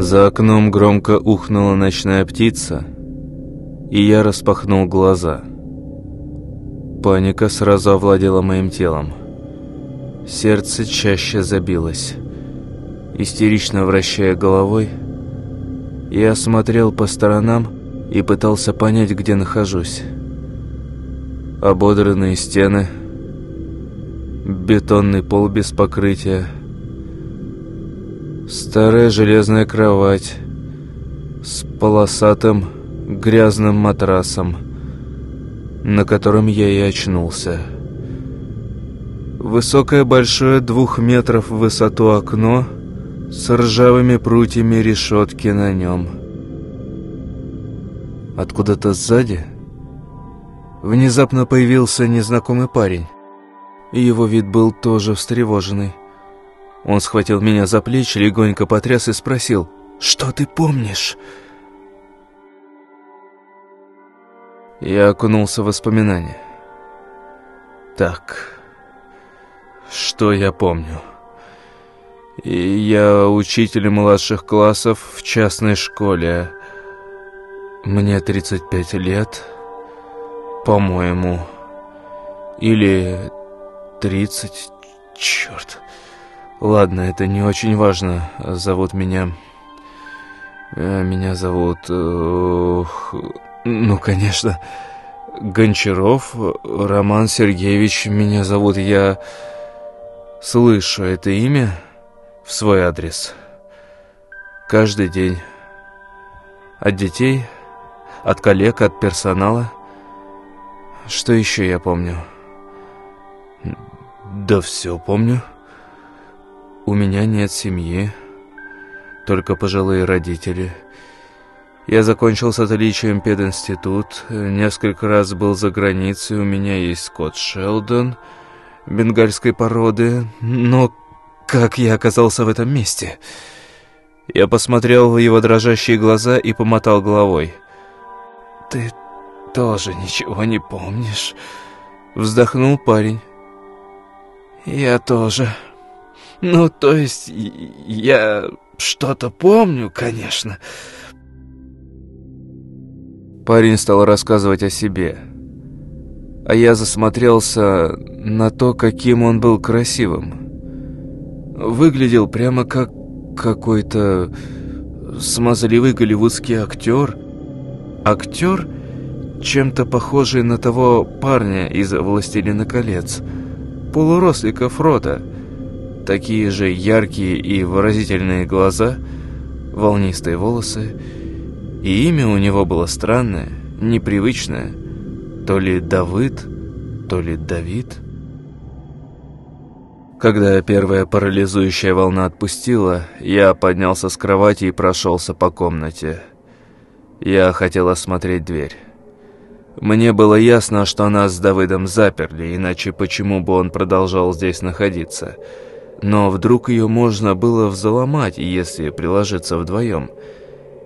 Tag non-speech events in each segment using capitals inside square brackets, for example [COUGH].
За окном громко ухнула ночная птица, и я распахнул глаза. Паника сразу овладела моим телом. Сердце чаще забилось. Истерично вращая головой, я смотрел по сторонам и пытался понять, где нахожусь. Ободранные стены, бетонный пол без покрытия, старая железная кровать с полосатым грязным матрасом, на котором я и очнулся. Высокое большое двух метров в высоту окно с ржавыми прутьями решетки на нем. Откуда-то сзади внезапно появился незнакомый парень. Его вид был тоже встревоженный. Он схватил меня за плечи, легонько потряс и спросил, «Что ты помнишь?» Я окунулся в воспоминания. Так, что я помню? И я учитель младших классов в частной школе. Мне 35 лет, по-моему. Или 30, черт. Ладно, это не очень важно. Зовут меня... Э, меня зовут... Э, ну, конечно... Гончаров Роман Сергеевич меня зовут. Я слышу это имя в свой адрес. Каждый день. От детей, от коллег, от персонала. Что еще я помню? Да все помню. У меня нет семьи, только пожилые родители. Я закончил с отличием пединститут, несколько раз был за границей, у меня есть кот Шелдон, бенгальской породы, но как я оказался в этом месте? Я посмотрел в его дрожащие глаза и помотал головой. «Ты тоже ничего не помнишь?» Вздохнул парень. «Я тоже». Ну, то есть, я что-то помню, конечно. Парень стал рассказывать о себе. А я засмотрелся на то, каким он был красивым. Выглядел прямо как какой-то смазливый голливудский актер. Актер, чем-то похожий на того парня из «Властелина колец», полурослика Фрода — такие же яркие и выразительные глаза, волнистые волосы, и имя у него было странное, непривычное, то ли Давыд, то ли Давид. Когда первая парализующая волна отпустила, я поднялся с кровати и прошелся по комнате. Я хотел осмотреть дверь. Мне было ясно, что нас с Давыдом заперли, иначе почему бы он продолжал здесь находиться – но вдруг ее можно было взломать, если приложиться вдвоем.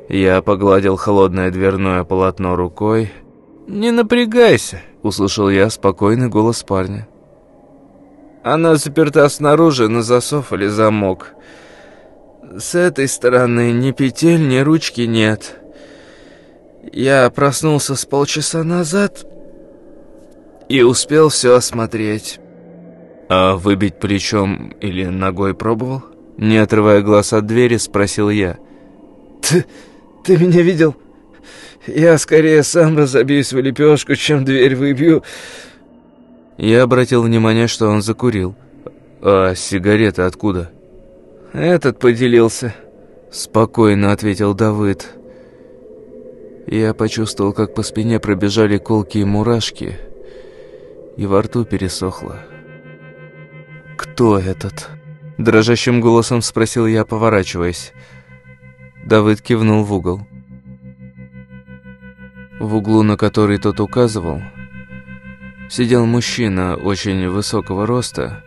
Я погладил холодное дверное полотно рукой. «Не напрягайся», — услышал я спокойный голос парня. «Она заперта снаружи на засов или замок. С этой стороны ни петель, ни ручки нет. Я проснулся с полчаса назад и успел все осмотреть». «А выбить плечом или ногой пробовал?» Не отрывая глаз от двери, спросил я. «Ты, ты меня видел? Я скорее сам разобьюсь в лепешку, чем дверь выбью». Я обратил внимание, что он закурил. «А сигарета откуда?» «Этот поделился», — спокойно ответил Давыд. Я почувствовал, как по спине пробежали колкие мурашки, и во рту пересохло. «Кто этот?» Дрожащим голосом спросил я, поворачиваясь. Давыд кивнул в угол. В углу, на который тот указывал, сидел мужчина очень высокого роста,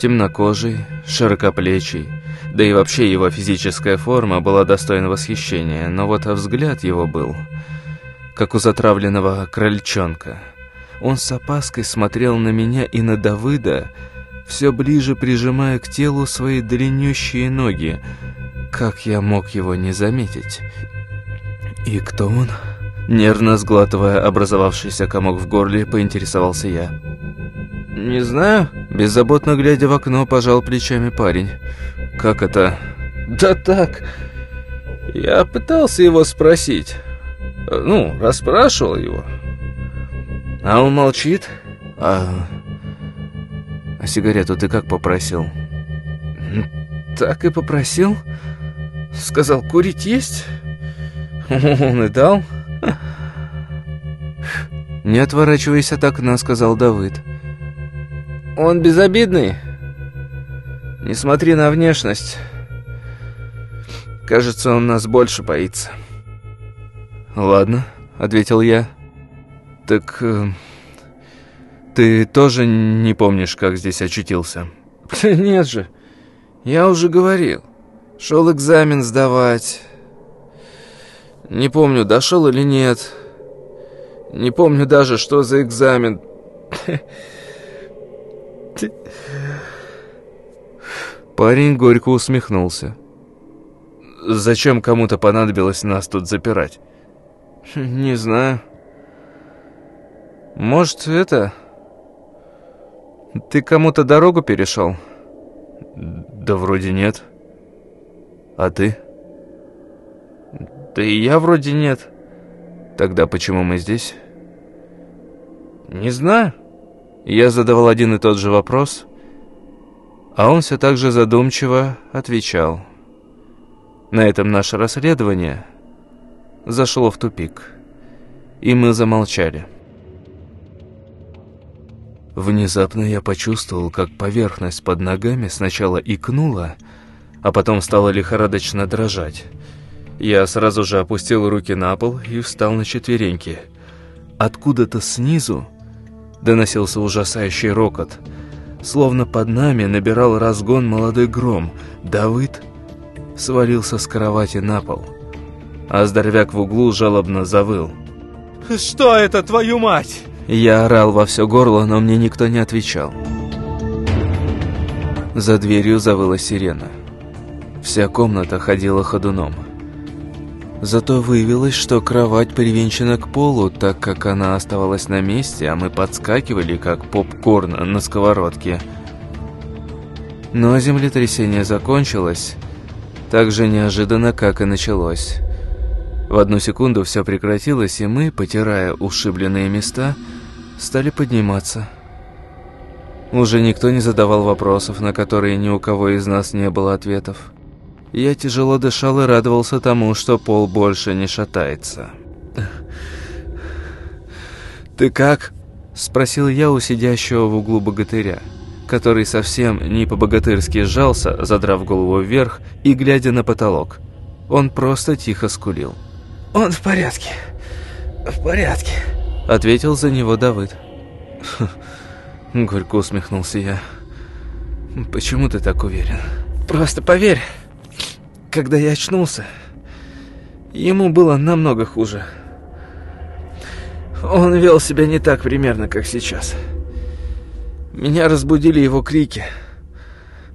темнокожий, широкоплечий, да и вообще его физическая форма была достойна восхищения, но вот взгляд его был, как у затравленного крольчонка. Он с опаской смотрел на меня и на Давыда, все ближе прижимая к телу свои длиннющие ноги. как я мог его не заметить? И кто он? Нервно сглатывая образовавшийся комок в горле, поинтересовался я. «Не знаю», — беззаботно глядя в окно, пожал плечами парень. «Как это?» «Да так. Я пытался его спросить. Ну, расспрашивал его. А он молчит. А... А сигарету ты как попросил?» «Так и попросил. Сказал, курить есть?» [LAUGHS] Он и дал. «Не отворачивайся от окна», — сказал Давыд. «Он безобидный. Не смотри на внешность. Кажется, он нас больше боится». «Ладно», — ответил я. «Так э, ты тоже не помнишь, как здесь очутился?» [LAUGHS] «Нет же, я уже говорил. Шел экзамен сдавать. Не помню, дошел или нет». Не помню даже, что за экзамен. [LAUGHS] Парень горько усмехнулся. Зачем кому-то понадобилось нас тут запирать? [LAUGHS] Не знаю. Может, это... Ты кому-то дорогу перешел? Да вроде нет. А ты? Да и я вроде нет. Тогда почему мы здесь? Не знаю. Я задавал один и тот же вопрос, а он все так же задумчиво отвечал. На этом наше расследование зашло в тупик, и мы замолчали. Внезапно я почувствовал, как поверхность под ногами сначала икнула, а потом стала лихорадочно дрожать. Я сразу же опустил руки на пол и встал на четвереньки. Откуда-то снизу доносился ужасающий рокот. Словно под нами набирал разгон молодой гром. Давыд свалился с кровати на пол. А здоровяк в углу жалобно завыл. «Что это, твою мать?» Я орал во все горло, но мне никто не отвечал. За дверью завыла сирена. Вся комната ходила ходуном. Зато выявилось, что кровать привинчена к полу, так как она оставалась на месте, а мы подскакивали, как попкорн на сковородке. Но землетрясение закончилось так же неожиданно, как и началось. В одну секунду все прекратилось, и мы, потирая ушибленные места, стали подниматься. Уже никто не задавал вопросов, на которые ни у кого из нас не было ответов. Я тяжело дышал и радовался тому, что пол больше не шатается. «Ты как?» – спросил я у сидящего в углу богатыря, который совсем не по-богатырски сжался, задрав голову вверх и глядя на потолок. Он просто тихо скулил. «Он в порядке, в порядке», – ответил за него Давыд. [LAUGHS] Горько усмехнулся я. «Почему ты так уверен?» «Просто поверь». Когда я очнулся, ему было намного хуже. Он вел себя не так примерно, как сейчас. Меня разбудили его крики.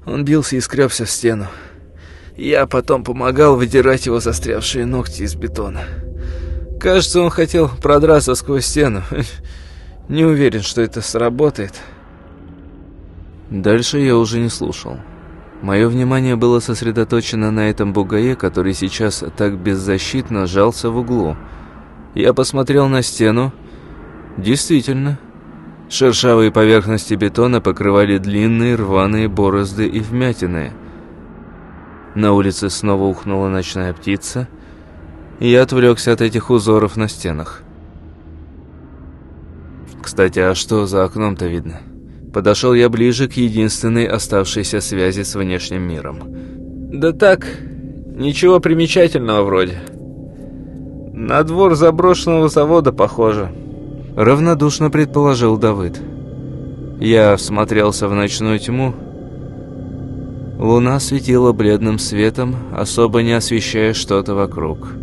Он бился и скребся в стену. Я потом помогал выдирать его застрявшие ногти из бетона. Кажется, он хотел продраться сквозь стену. [LAUGHS] Не уверен, что это сработает. Дальше я уже не слушал. Мое внимание было сосредоточено на этом бугае, который сейчас так беззащитно жался в углу. Я посмотрел на стену. Действительно, шершавые поверхности бетона покрывали длинные рваные борозды и вмятины. На улице снова ухнула ночная птица, и я отвлекся от этих узоров на стенах. Кстати, а что за окном-то видно? Подошел я ближе к единственной оставшейся связи с внешним миром. «Да так, ничего примечательного вроде. На двор заброшенного завода похоже», — равнодушно предположил Давыд. Я всмотрелся в ночную тьму. Луна светила бледным светом, особо не освещая что-то вокруг.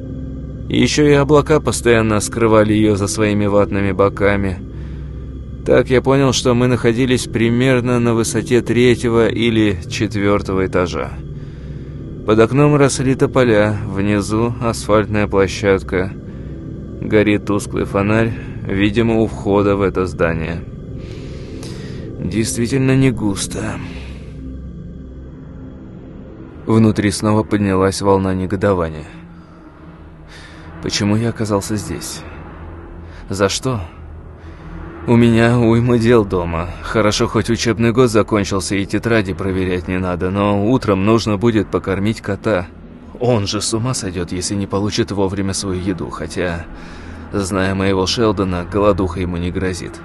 Еще и облака постоянно скрывали ее за своими ватными боками — так я понял, что мы находились примерно на высоте третьего или четвертого этажа. Под окном росли тополя, внизу асфальтная площадка. Горит тусклый фонарь, видимо, у входа в это здание. Действительно не густо. Внутри снова поднялась волна негодования. Почему я оказался здесь? За что? У меня уйма дел дома. Хорошо, хоть учебный год закончился и тетради проверять не надо, но утром нужно будет покормить кота. Он же с ума сойдет, если не получит вовремя свою еду, хотя, зная моего Шелдона, голодуха ему не грозит.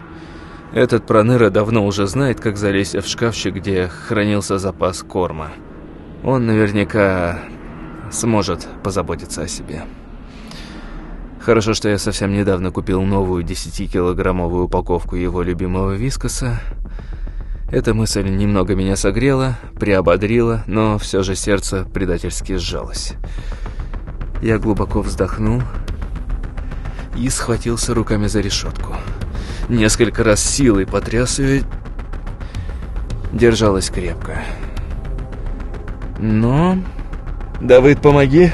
Этот проныра давно уже знает, как залезть в шкафчик, где хранился запас корма. Он наверняка сможет позаботиться о себе. Хорошо, что я совсем недавно купил новую 10-килограммовую упаковку его любимого вискоса. Эта мысль немного меня согрела, приободрила, но все же сердце предательски сжалось. Я глубоко вздохнул и схватился руками за решетку. Несколько раз силой потряс ее, держалась крепко. Но... «Давыд, помоги!»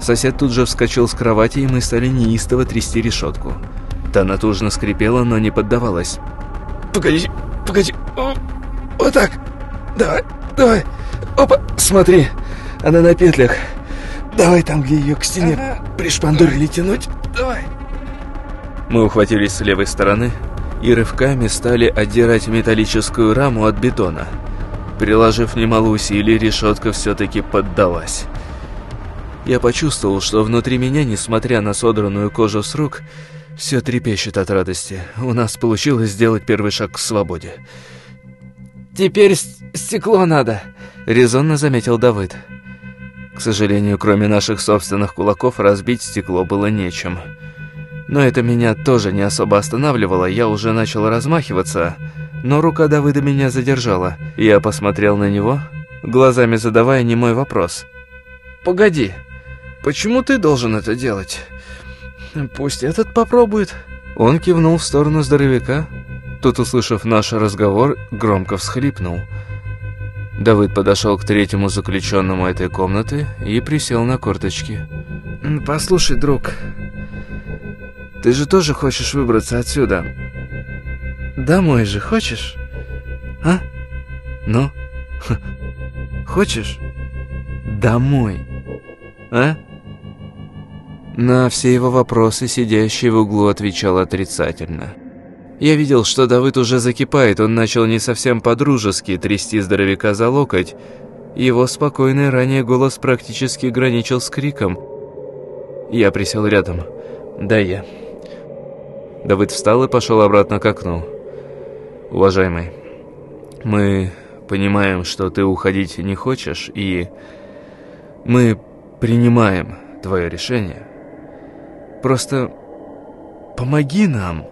Сосед тут же вскочил с кровати, и мы стали неистово трясти решетку. Та натужно скрипела, но не поддавалась. «Погоди, погоди, О, вот так, давай, давай, опа, смотри, она на петлях. Давай там, где ее к стене ага. пришпандурили тянуть, давай». Мы ухватились с левой стороны и рывками стали отдирать металлическую раму от бетона. Приложив немало усилий, решетка все-таки поддалась. Я почувствовал, что внутри меня, несмотря на содранную кожу с рук, все трепещет от радости. У нас получилось сделать первый шаг к свободе. «Теперь стекло надо», — резонно заметил Давыд. К сожалению, кроме наших собственных кулаков, разбить стекло было нечем. Но это меня тоже не особо останавливало, я уже начал размахиваться, но рука Давыда меня задержала. Я посмотрел на него, глазами задавая немой вопрос. «Погоди», Почему ты должен это делать? Пусть этот попробует. Он кивнул в сторону здоровяка. Тот, услышав наш разговор, громко всхлипнул. Давыд подошел к третьему заключенному этой комнаты и присел на корточки. «Послушай, друг, ты же тоже хочешь выбраться отсюда? Домой же хочешь? А? Ну? [LAUGHS] Хочешь? Домой. А?» На все его вопросы сидящий в углу отвечал отрицательно. Я видел, что Давыд уже закипает, он начал не совсем по-дружески трясти здоровяка за локоть. Его спокойный ранее голос практически граничил с криком. Я присел рядом. «Да я». Давыд встал и пошел обратно к окну. «Уважаемый, мы понимаем, что ты уходить не хочешь, и мы принимаем твое решение. Просто помоги нам.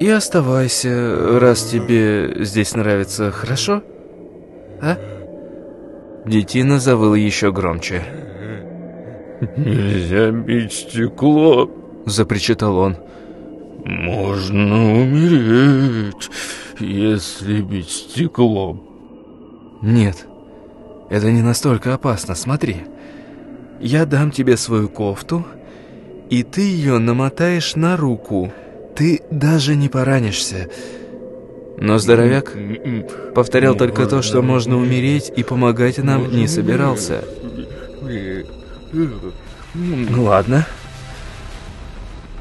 И оставайся, раз тебе здесь нравится, хорошо? А? Детина завыл еще громче. «Нельзя бить стекло», — запричитал он. «Можно умереть, если бить стекло». «Нет, это не настолько опасно, смотри. Я дам тебе свою кофту, и ты ее намотаешь на руку. Ты даже не поранишься. Но здоровяк повторял только то, что можно умереть, и помогать нам не собирался. Ну ладно.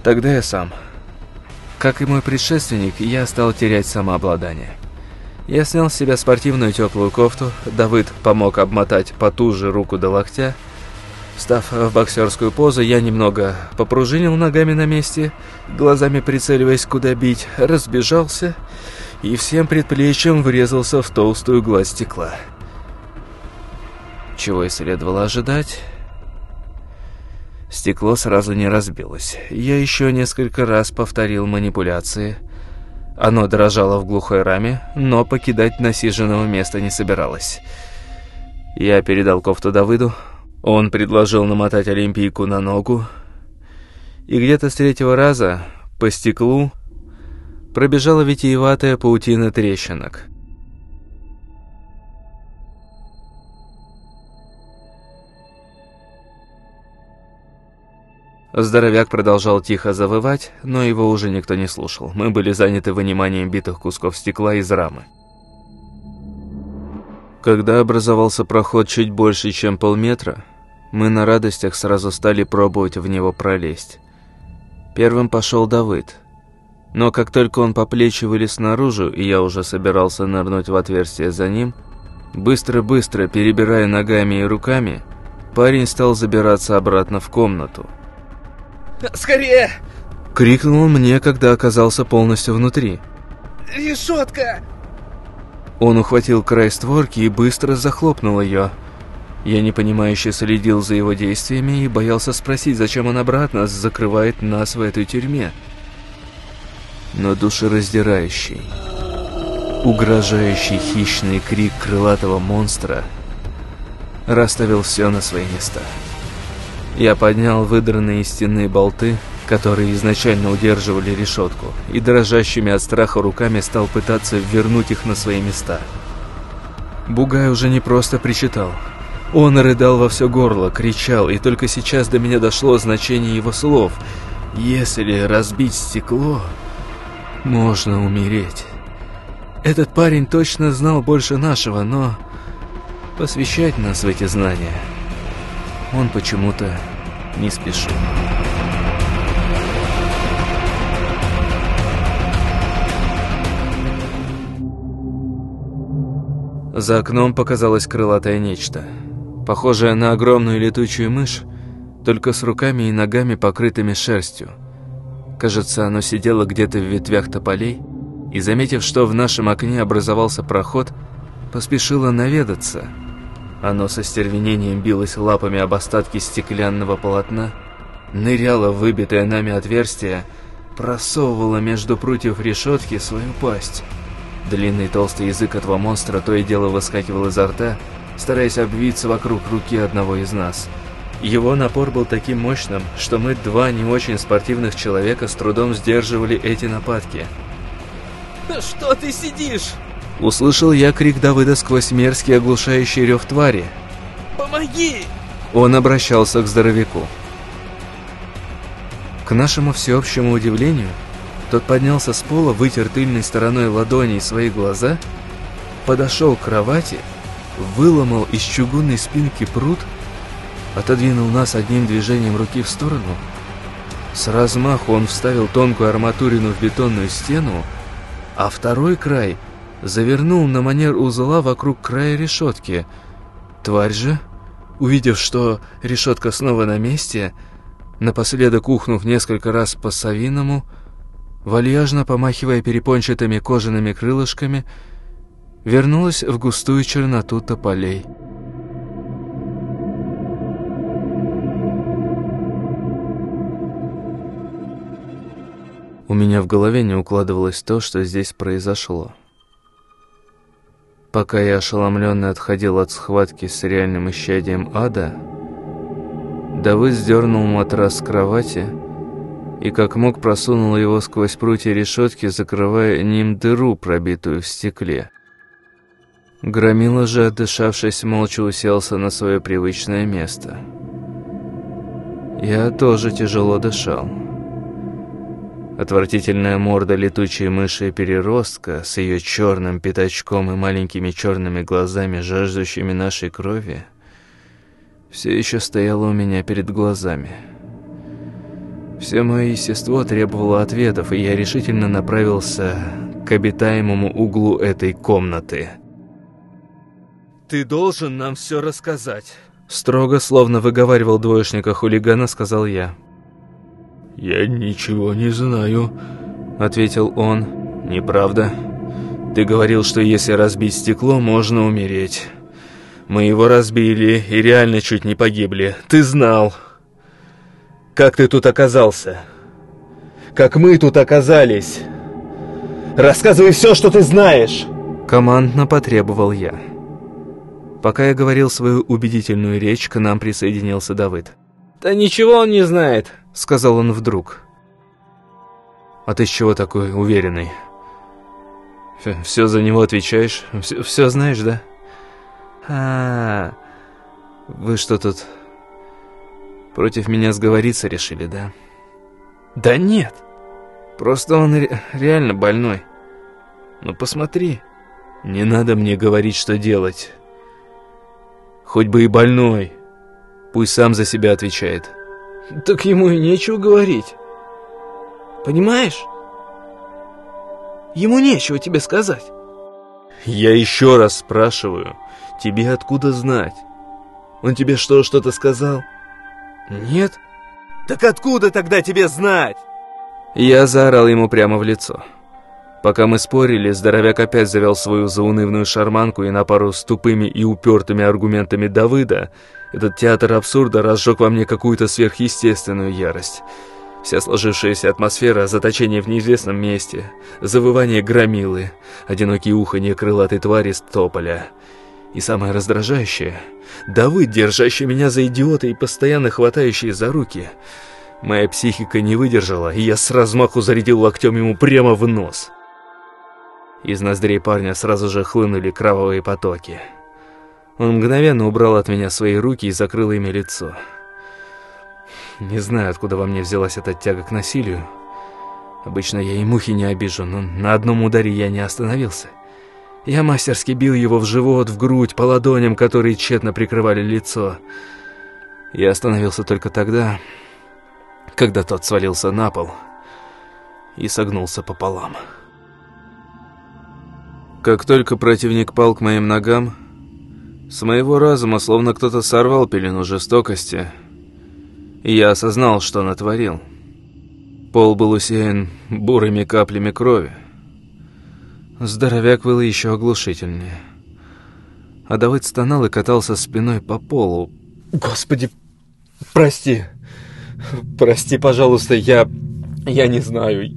Тогда я сам. Как и мой предшественник, я стал терять самообладание. Я снял с себя спортивную теплую кофту, Давыд помог обмотать потуже руку до локтя, Встав в боксерскую позу, я немного попружинил ногами на месте, глазами прицеливаясь, куда бить, разбежался и всем предплечьем врезался в толстую гладь стекла. Чего и следовало ожидать... Стекло сразу не разбилось. Я еще несколько раз повторил манипуляции. Оно дрожало в глухой раме, но покидать насиженного места не собиралось. Я передал кофту Давыду, он предложил намотать Олимпийку на ногу, и где-то с третьего раза по стеклу пробежала витиеватая паутина трещинок. Здоровяк продолжал тихо завывать, но его уже никто не слушал. Мы были заняты выниманием битых кусков стекла из рамы. Когда образовался проход чуть больше, чем полметра, мы на радостях сразу стали пробовать в него пролезть. Первым пошел Давыд. Но как только он по плечи вылез наружу, и я уже собирался нырнуть в отверстие за ним, быстро-быстро, перебирая ногами и руками, парень стал забираться обратно в комнату. «Скорее!» — крикнул он мне, когда оказался полностью внутри. «Решетка!» Он ухватил край створки и быстро захлопнул ее. Я непонимающе следил за его действиями и боялся спросить, зачем он обратно закрывает нас в этой тюрьме. Но душераздирающий, угрожающий хищный крик крылатого монстра расставил все на свои места. Я поднял выдранные из стены болты, которые изначально удерживали решетку, и дрожащими от страха руками стал пытаться вернуть их на свои места. Бугай уже не просто причитал. Он рыдал во все горло, кричал, и только сейчас до меня дошло значение его слов. «Если разбить стекло, можно умереть». Этот парень точно знал больше нашего, но посвящать нас в эти знания он почему-то не спешил. За окном показалось крылатое нечто. Похожее на огромную летучую мышь, только с руками и ногами, покрытыми шерстью. Кажется, оно сидело где-то в ветвях тополей, и, заметив, что в нашем окне образовался проход, поспешило наведаться – оно со стервенением билось лапами об остатки стеклянного полотна, ныряло в выбитое нами отверстие, просовывало между прутьев решетки свою пасть. Длинный толстый язык этого монстра то и дело выскакивал изо рта, стараясь обвиться вокруг руки одного из нас. Его напор был таким мощным, что мы, два не очень спортивных человека, с трудом сдерживали эти нападки. «Что ты сидишь?» Услышал я крик Давыда сквозь мерзкий оглушающий рев твари. «Помоги!» Он обращался к здоровяку. К нашему всеобщему удивлению, тот поднялся с пола, вытер тыльной стороной ладони свои глаза, подошел к кровати, выломал из чугунной спинки пруд, отодвинул нас одним движением руки в сторону. С размаху он вставил тонкую арматурину в бетонную стену, а второй край — завернул на манер узла вокруг края решетки. Тварь же, увидев, что решетка снова на месте, напоследок ухнув несколько раз по совиному, вальяжно помахивая перепончатыми кожаными крылышками, вернулась в густую черноту тополей. У меня в голове не укладывалось то, что здесь произошло. Пока я ошеломленно отходил от схватки с реальным исчадием ада, Давыд сдернул матрас с кровати и как мог просунул его сквозь прутья решетки, закрывая ним дыру, пробитую в стекле. Громила же, отдышавшись, молча уселся на свое привычное место. Я тоже тяжело дышал. Отвратительная морда летучей мыши-переростка с ее черным пятачком и маленькими черными глазами, жаждущими нашей крови, все еще стояла у меня перед глазами. Все мое естество требовало ответов, и я решительно направился к обитаемому углу этой комнаты. «Ты должен нам все рассказать», — строго, словно выговаривал двоечника хулигана, сказал я. «Я ничего не знаю», — ответил он. «Неправда. Ты говорил, что если разбить стекло, можно умереть. Мы его разбили и реально чуть не погибли. Ты знал. Как ты тут оказался? Как мы тут оказались? Рассказывай все, что ты знаешь!» Командно потребовал я. Пока я говорил свою убедительную речь, к нам присоединился Давыд. «Да ничего он не знает», — сказал он вдруг. «А ты с чего такой уверенный? Все за него отвечаешь? Все, все знаешь, да?» а, -а, -а вы что тут Против меня сговориться решили, да? Да нет. Просто он ре реально больной. Ну посмотри. Не надо мне говорить, что делать. Хоть бы и больной. Пусть сам за себя отвечает. Так ему и нечего говорить. Понимаешь? Ему нечего тебе сказать. Я еще раз спрашиваю, тебе откуда знать? Он тебе что, что-то сказал? Нет. Так откуда тогда тебе знать? Я заорал ему прямо в лицо. Пока мы спорили, здоровяк опять завел свою заунывную шарманку и на пару с тупыми и упертыми аргументами Давыда этот театр абсурда разжег во мне какую-то сверхъестественную ярость. Вся сложившаяся атмосфера заточения в неизвестном месте, завывание громилы, одинокие уханье крылатой твари с тополя. И самое раздражающее — Давыд, держащий меня за идиота и постоянно хватающий за руки. Моя психика не выдержала, и я с размаху зарядил локтем ему прямо в нос. Из ноздрей парня сразу же хлынули кровавые потоки. Он мгновенно убрал от меня свои руки и закрыл ими лицо. Не знаю, откуда во мне взялась эта тяга к насилию. Обычно я и мухи не обижу, но на одном ударе я не остановился. Я мастерски бил его в живот, в грудь, по ладоням, которые тщетно прикрывали лицо. Я остановился только тогда, когда тот свалился на пол и согнулся пополам. Как только противник пал к моим ногам, с моего разума словно кто-то сорвал пелену жестокости, я осознал, что натворил. Пол был усеян бурыми каплями крови. Здоровяк был еще оглушительнее. А Давыд стонал и катался спиной по полу. «Господи, прости! Прости, пожалуйста, я... я не знаю.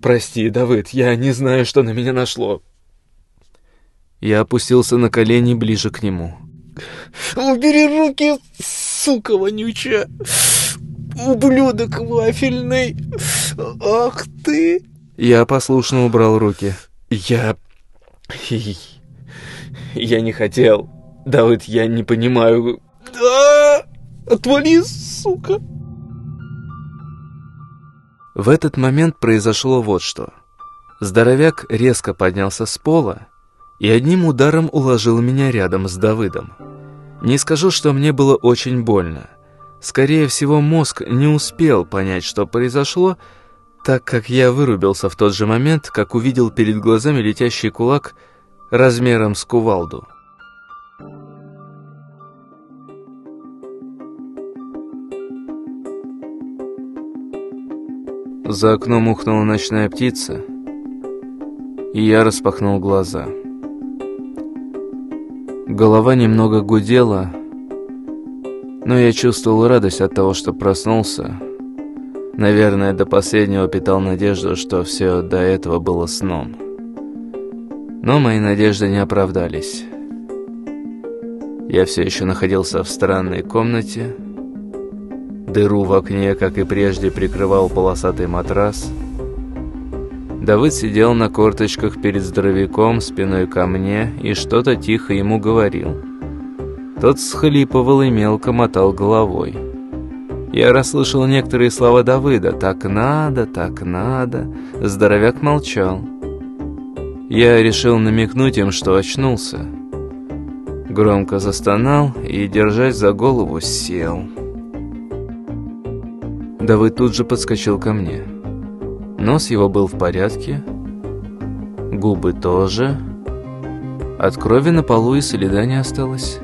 Прости, Давыд, я не знаю, что на меня нашло. Я опустился на колени ближе к нему. «Убери руки, сука вонючая! Ублюдок вафельный! Ах ты!» Я послушно убрал руки. «Я... я не хотел. Давыд, я не понимаю... А! Отвали, сука!» В этот момент произошло вот что. Здоровяк резко поднялся с пола и одним ударом уложил меня рядом с Давыдом. Не скажу, что мне было очень больно. Скорее всего, мозг не успел понять, что произошло, так как я вырубился в тот же момент, как увидел перед глазами летящий кулак размером с кувалду. За окном ухнула ночная птица, и я распахнул глаза. Голова немного гудела, но я чувствовал радость от того, что проснулся. Наверное, до последнего питал надежду, что все до этого было сном. Но мои надежды не оправдались. Я все еще находился в странной комнате. Дыру в окне, как и прежде, прикрывал полосатый матрас – Давыд сидел на корточках перед здоровяком спиной ко мне и что-то тихо ему говорил. Тот схлипывал и мелко мотал головой. Я расслышал некоторые слова Давыда «так надо, так надо». Здоровяк молчал. Я решил намекнуть им, что очнулся. Громко застонал и, держась за голову, сел. Давыд тут же подскочил ко мне. Нос его был в порядке, губы тоже. От крови на полу и следа не осталось.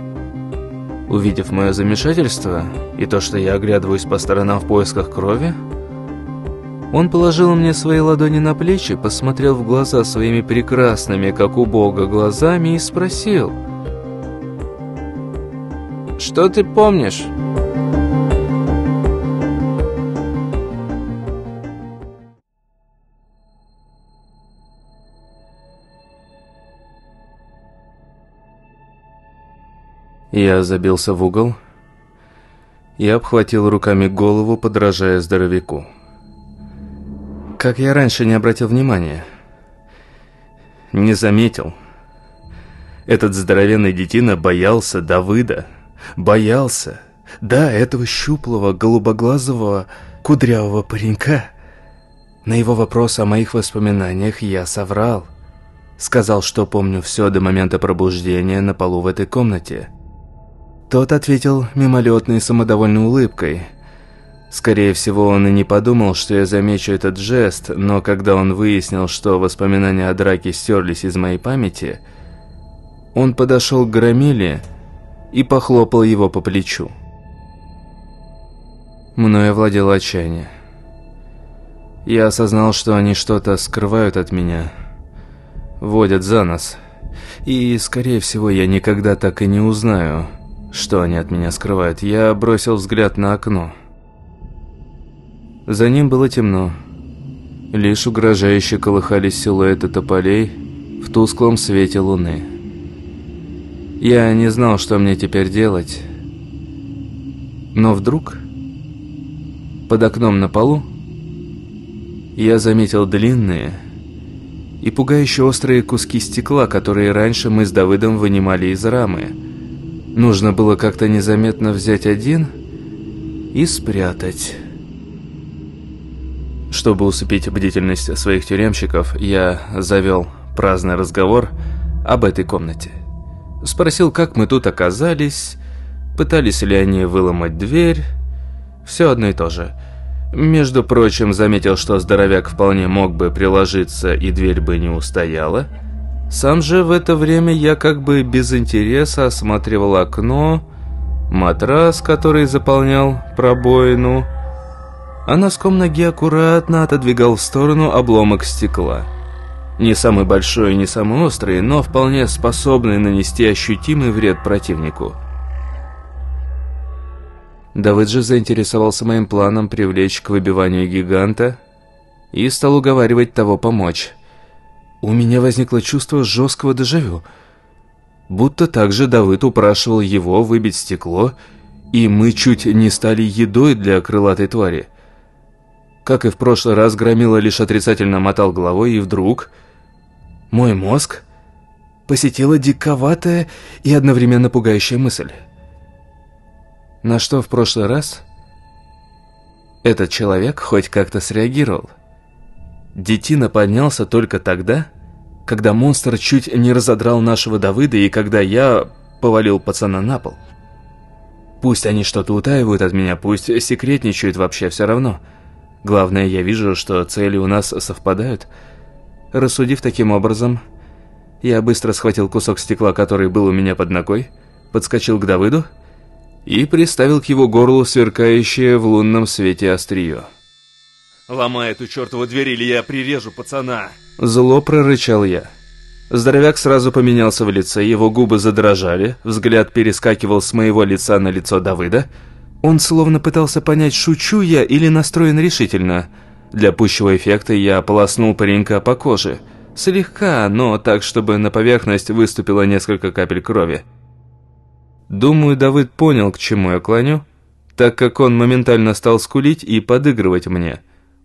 Увидев мое замешательство и то, что я оглядываюсь по сторонам в поисках крови, он положил мне свои ладони на плечи, посмотрел в глаза своими прекрасными, как у Бога, глазами и спросил. «Что ты помнишь?» Я забился в угол и обхватил руками голову, подражая здоровяку. Как я раньше не обратил внимания, не заметил. Этот здоровенный детина боялся Давыда, боялся, Да, этого щуплого, голубоглазого, кудрявого паренька. На его вопрос о моих воспоминаниях я соврал. Сказал, что помню все до момента пробуждения на полу в этой комнате. Тот ответил мимолетной самодовольной улыбкой. Скорее всего, он и не подумал, что я замечу этот жест, но когда он выяснил, что воспоминания о драке стерлись из моей памяти, он подошел к Громиле и похлопал его по плечу. Мною овладело отчаяние. Я осознал, что они что-то скрывают от меня, водят за нос. И, скорее всего, я никогда так и не узнаю, что они от меня скрывают. Я бросил взгляд на окно. За ним было темно. Лишь угрожающе колыхались силуэты тополей в тусклом свете луны. Я не знал, что мне теперь делать. Но вдруг под окном на полу я заметил длинные и пугающе острые куски стекла, которые раньше мы с Давыдом вынимали из рамы. Нужно было как-то незаметно взять один и спрятать. Чтобы усыпить бдительность своих тюремщиков, я завел праздный разговор об этой комнате. Спросил, как мы тут оказались, пытались ли они выломать дверь, все одно и то же. Между прочим, заметил, что здоровяк вполне мог бы приложиться, и дверь бы не устояла. Сам же в это время я как бы без интереса осматривал окно, матрас, который заполнял пробоину, а носком ноги аккуратно отодвигал в сторону обломок стекла. Не самый большой и не самый острый, но вполне способный нанести ощутимый вред противнику. Давыд же заинтересовался моим планом привлечь к выбиванию гиганта и стал уговаривать того помочь. У меня возникло чувство жесткого дежавю. Будто также Давыд упрашивал его выбить стекло, и мы чуть не стали едой для крылатой твари. Как и в прошлый раз, Громила лишь отрицательно мотал головой, и вдруг... Мой мозг посетила диковатая и одновременно пугающая мысль. На что в прошлый раз этот человек хоть как-то среагировал. Детина поднялся только тогда, когда монстр чуть не разодрал нашего Давыда и когда я повалил пацана на пол. Пусть они что-то утаивают от меня, пусть секретничают вообще все равно. Главное, я вижу, что цели у нас совпадают. Рассудив таким образом, я быстро схватил кусок стекла, который был у меня под ногой, подскочил к Давыду и приставил к его горлу сверкающее в лунном свете острие. «Ломай эту чертову дверь, или я прирежу пацана!» Зло прорычал я. Здоровяк сразу поменялся в лице, его губы задрожали, взгляд перескакивал с моего лица на лицо Давыда. Он словно пытался понять, шучу я или настроен решительно. Для пущего эффекта я полоснул паренька по коже. Слегка, но так, чтобы на поверхность выступило несколько капель крови. Думаю, Давыд понял, к чему я клоню, так как он моментально стал скулить и подыгрывать мне.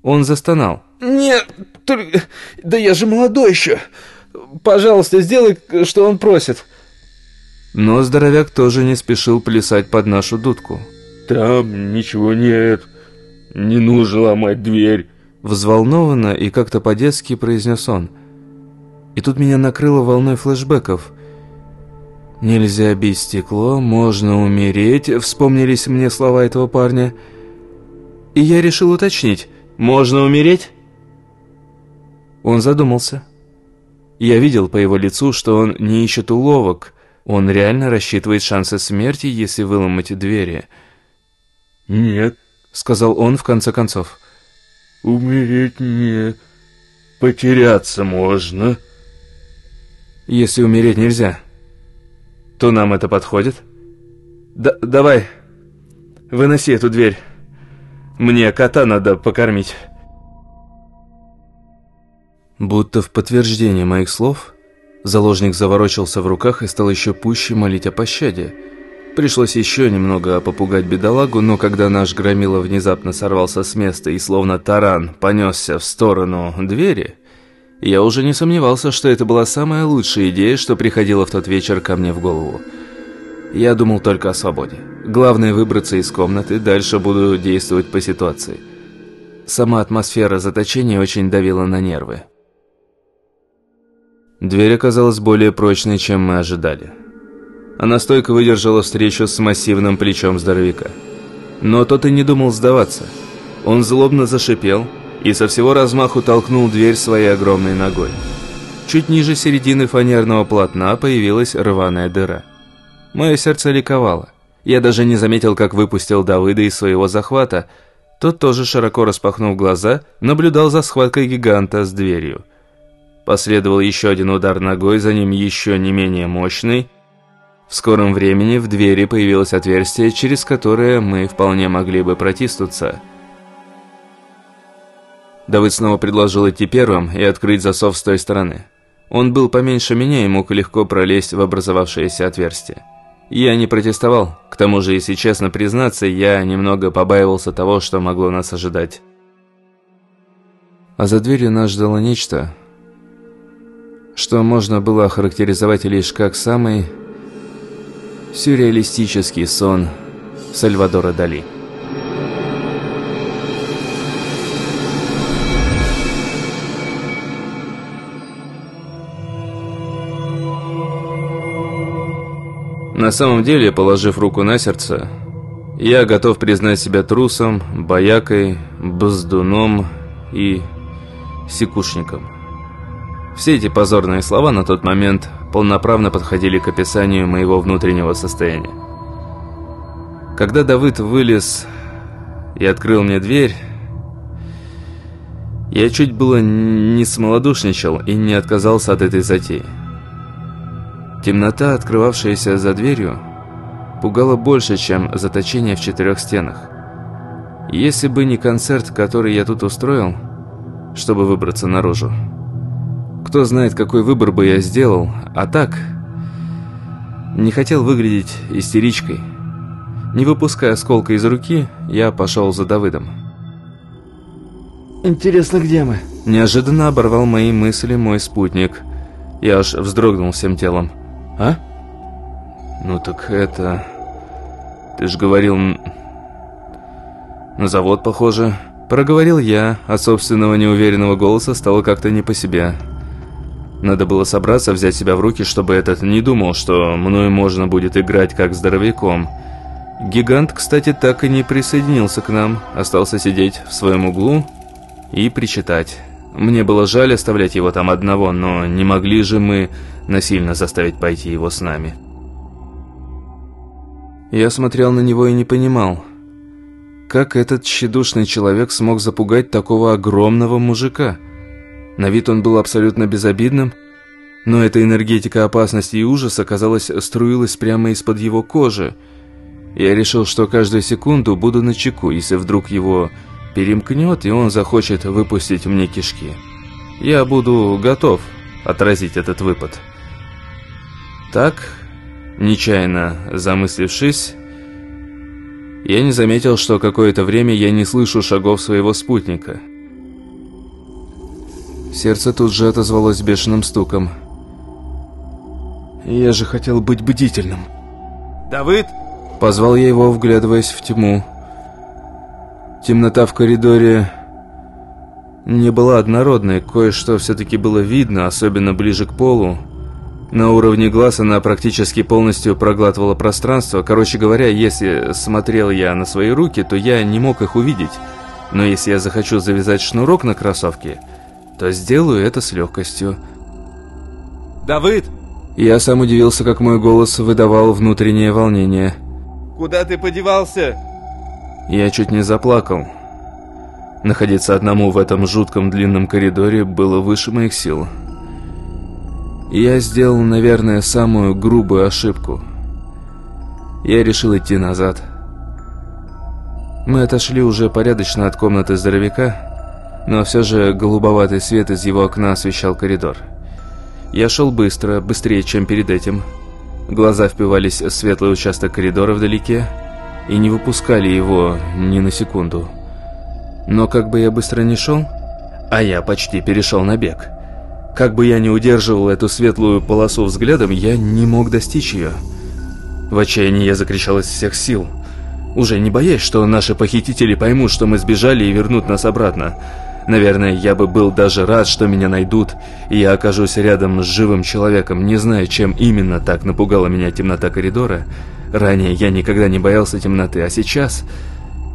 Он застонал. «Нет, только... Да я же молодой еще. Пожалуйста, сделай, что он просит». Но здоровяк тоже не спешил плясать под нашу дудку. «Там ничего нет. Не нужно ломать дверь». Взволнованно и как-то по-детски произнес он. И тут меня накрыло волной флешбеков. «Нельзя бить стекло, можно умереть», — вспомнились мне слова этого парня. И я решил уточнить, «Можно умереть?» Он задумался. Я видел по его лицу, что он не ищет уловок. Он реально рассчитывает шансы смерти, если выломать двери. «Нет», — сказал он в конце концов. «Умереть не... Потеряться можно». «Если умереть нельзя», то нам это подходит. Да, давай, выноси эту дверь. Мне кота надо покормить. Будто в подтверждение моих слов, заложник заворочился в руках и стал еще пуще молить о пощаде. Пришлось еще немного попугать бедолагу, но когда наш громила внезапно сорвался с места и словно таран понесся в сторону двери, я уже не сомневался, что это была самая лучшая идея, что приходила в тот вечер ко мне в голову. Я думал только о свободе. Главное выбраться из комнаты, дальше буду действовать по ситуации. Сама атмосфера заточения очень давила на нервы. Дверь оказалась более прочной, чем мы ожидали. Она стойко выдержала встречу с массивным плечом здоровяка. Но тот и не думал сдаваться. Он злобно зашипел и со всего размаху толкнул дверь своей огромной ногой. Чуть ниже середины фанерного полотна появилась рваная дыра. Мое сердце ликовало. Я даже не заметил, как выпустил Давыда из своего захвата. Тот тоже, широко распахнув глаза, наблюдал за схваткой гиганта с дверью. Последовал еще один удар ногой, за ним еще не менее мощный. В скором времени в двери появилось отверстие, через которое мы вполне могли бы протиснуться. Давыд снова предложил идти первым и открыть засов с той стороны. Он был поменьше меня и мог легко пролезть в образовавшееся отверстие. Я не протестовал, к тому же, если честно признаться, я немного побаивался того, что могло нас ожидать. А за дверью нас ждало нечто, что можно было охарактеризовать лишь как самый сюрреалистический сон Сальвадора Дали. На самом деле, положив руку на сердце, я готов признать себя трусом, боякой, бздуном и секушником. Все эти позорные слова на тот момент полноправно подходили к описанию моего внутреннего состояния. Когда Давыд вылез и открыл мне дверь, я чуть было не смолодушничал и не отказался от этой затеи. Темнота, открывавшаяся за дверью, пугала больше, чем заточение в четырех стенах. Если бы не концерт, который я тут устроил, чтобы выбраться наружу, кто знает, какой выбор бы я сделал, а так... Не хотел выглядеть истеричкой. Не выпуская осколка из руки, я пошел за Давыдом. «Интересно, где мы?» Неожиданно оборвал мои мысли мой спутник. Я аж вздрогнул всем телом. «А?» «Ну так это... Ты же говорил... На завод, похоже...» Проговорил я, от собственного неуверенного голоса стало как-то не по себе. Надо было собраться, взять себя в руки, чтобы этот не думал, что мною можно будет играть как здоровяком. Гигант, кстати, так и не присоединился к нам, остался сидеть в своем углу и причитать. Мне было жаль оставлять его там одного, но не могли же мы насильно заставить пойти его с нами. Я смотрел на него и не понимал, как этот тщедушный человек смог запугать такого огромного мужика. На вид он был абсолютно безобидным, но эта энергетика опасности и ужаса, казалось, струилась прямо из-под его кожи. Я решил, что каждую секунду буду на чеку, если вдруг его перемкнет, и он захочет выпустить мне кишки. Я буду готов отразить этот выпад. Так, нечаянно замыслившись, я не заметил, что какое-то время я не слышу шагов своего спутника. Сердце тут же отозвалось бешеным стуком. Я же хотел быть бдительным. «Давыд!» Позвал я его, вглядываясь в тьму. Темнота в коридоре не была однородной, кое-что все-таки было видно, особенно ближе к полу. На уровне глаз она практически полностью проглатывала пространство. Короче говоря, если смотрел я на свои руки, то я не мог их увидеть. Но если я захочу завязать шнурок на кроссовке, то сделаю это с легкостью. «Давыд!» Я сам удивился, как мой голос выдавал внутреннее волнение. «Куда ты подевался?» Я чуть не заплакал. Находиться одному в этом жутком длинном коридоре было выше моих сил. Я сделал, наверное, самую грубую ошибку. Я решил идти назад. Мы отошли уже порядочно от комнаты здоровяка, но все же голубоватый свет из его окна освещал коридор. Я шел быстро, быстрее, чем перед этим. Глаза впивались в светлый участок коридора вдалеке и не выпускали его ни на секунду. Но как бы я быстро ни шел, а я почти перешел на бег – как бы я ни удерживал эту светлую полосу взглядом, я не мог достичь ее. В отчаянии я закричал из всех сил, уже не боясь, что наши похитители поймут, что мы сбежали и вернут нас обратно. Наверное, я бы был даже рад, что меня найдут, и я окажусь рядом с живым человеком, не зная, чем именно так напугала меня темнота коридора. Ранее я никогда не боялся темноты, а сейчас,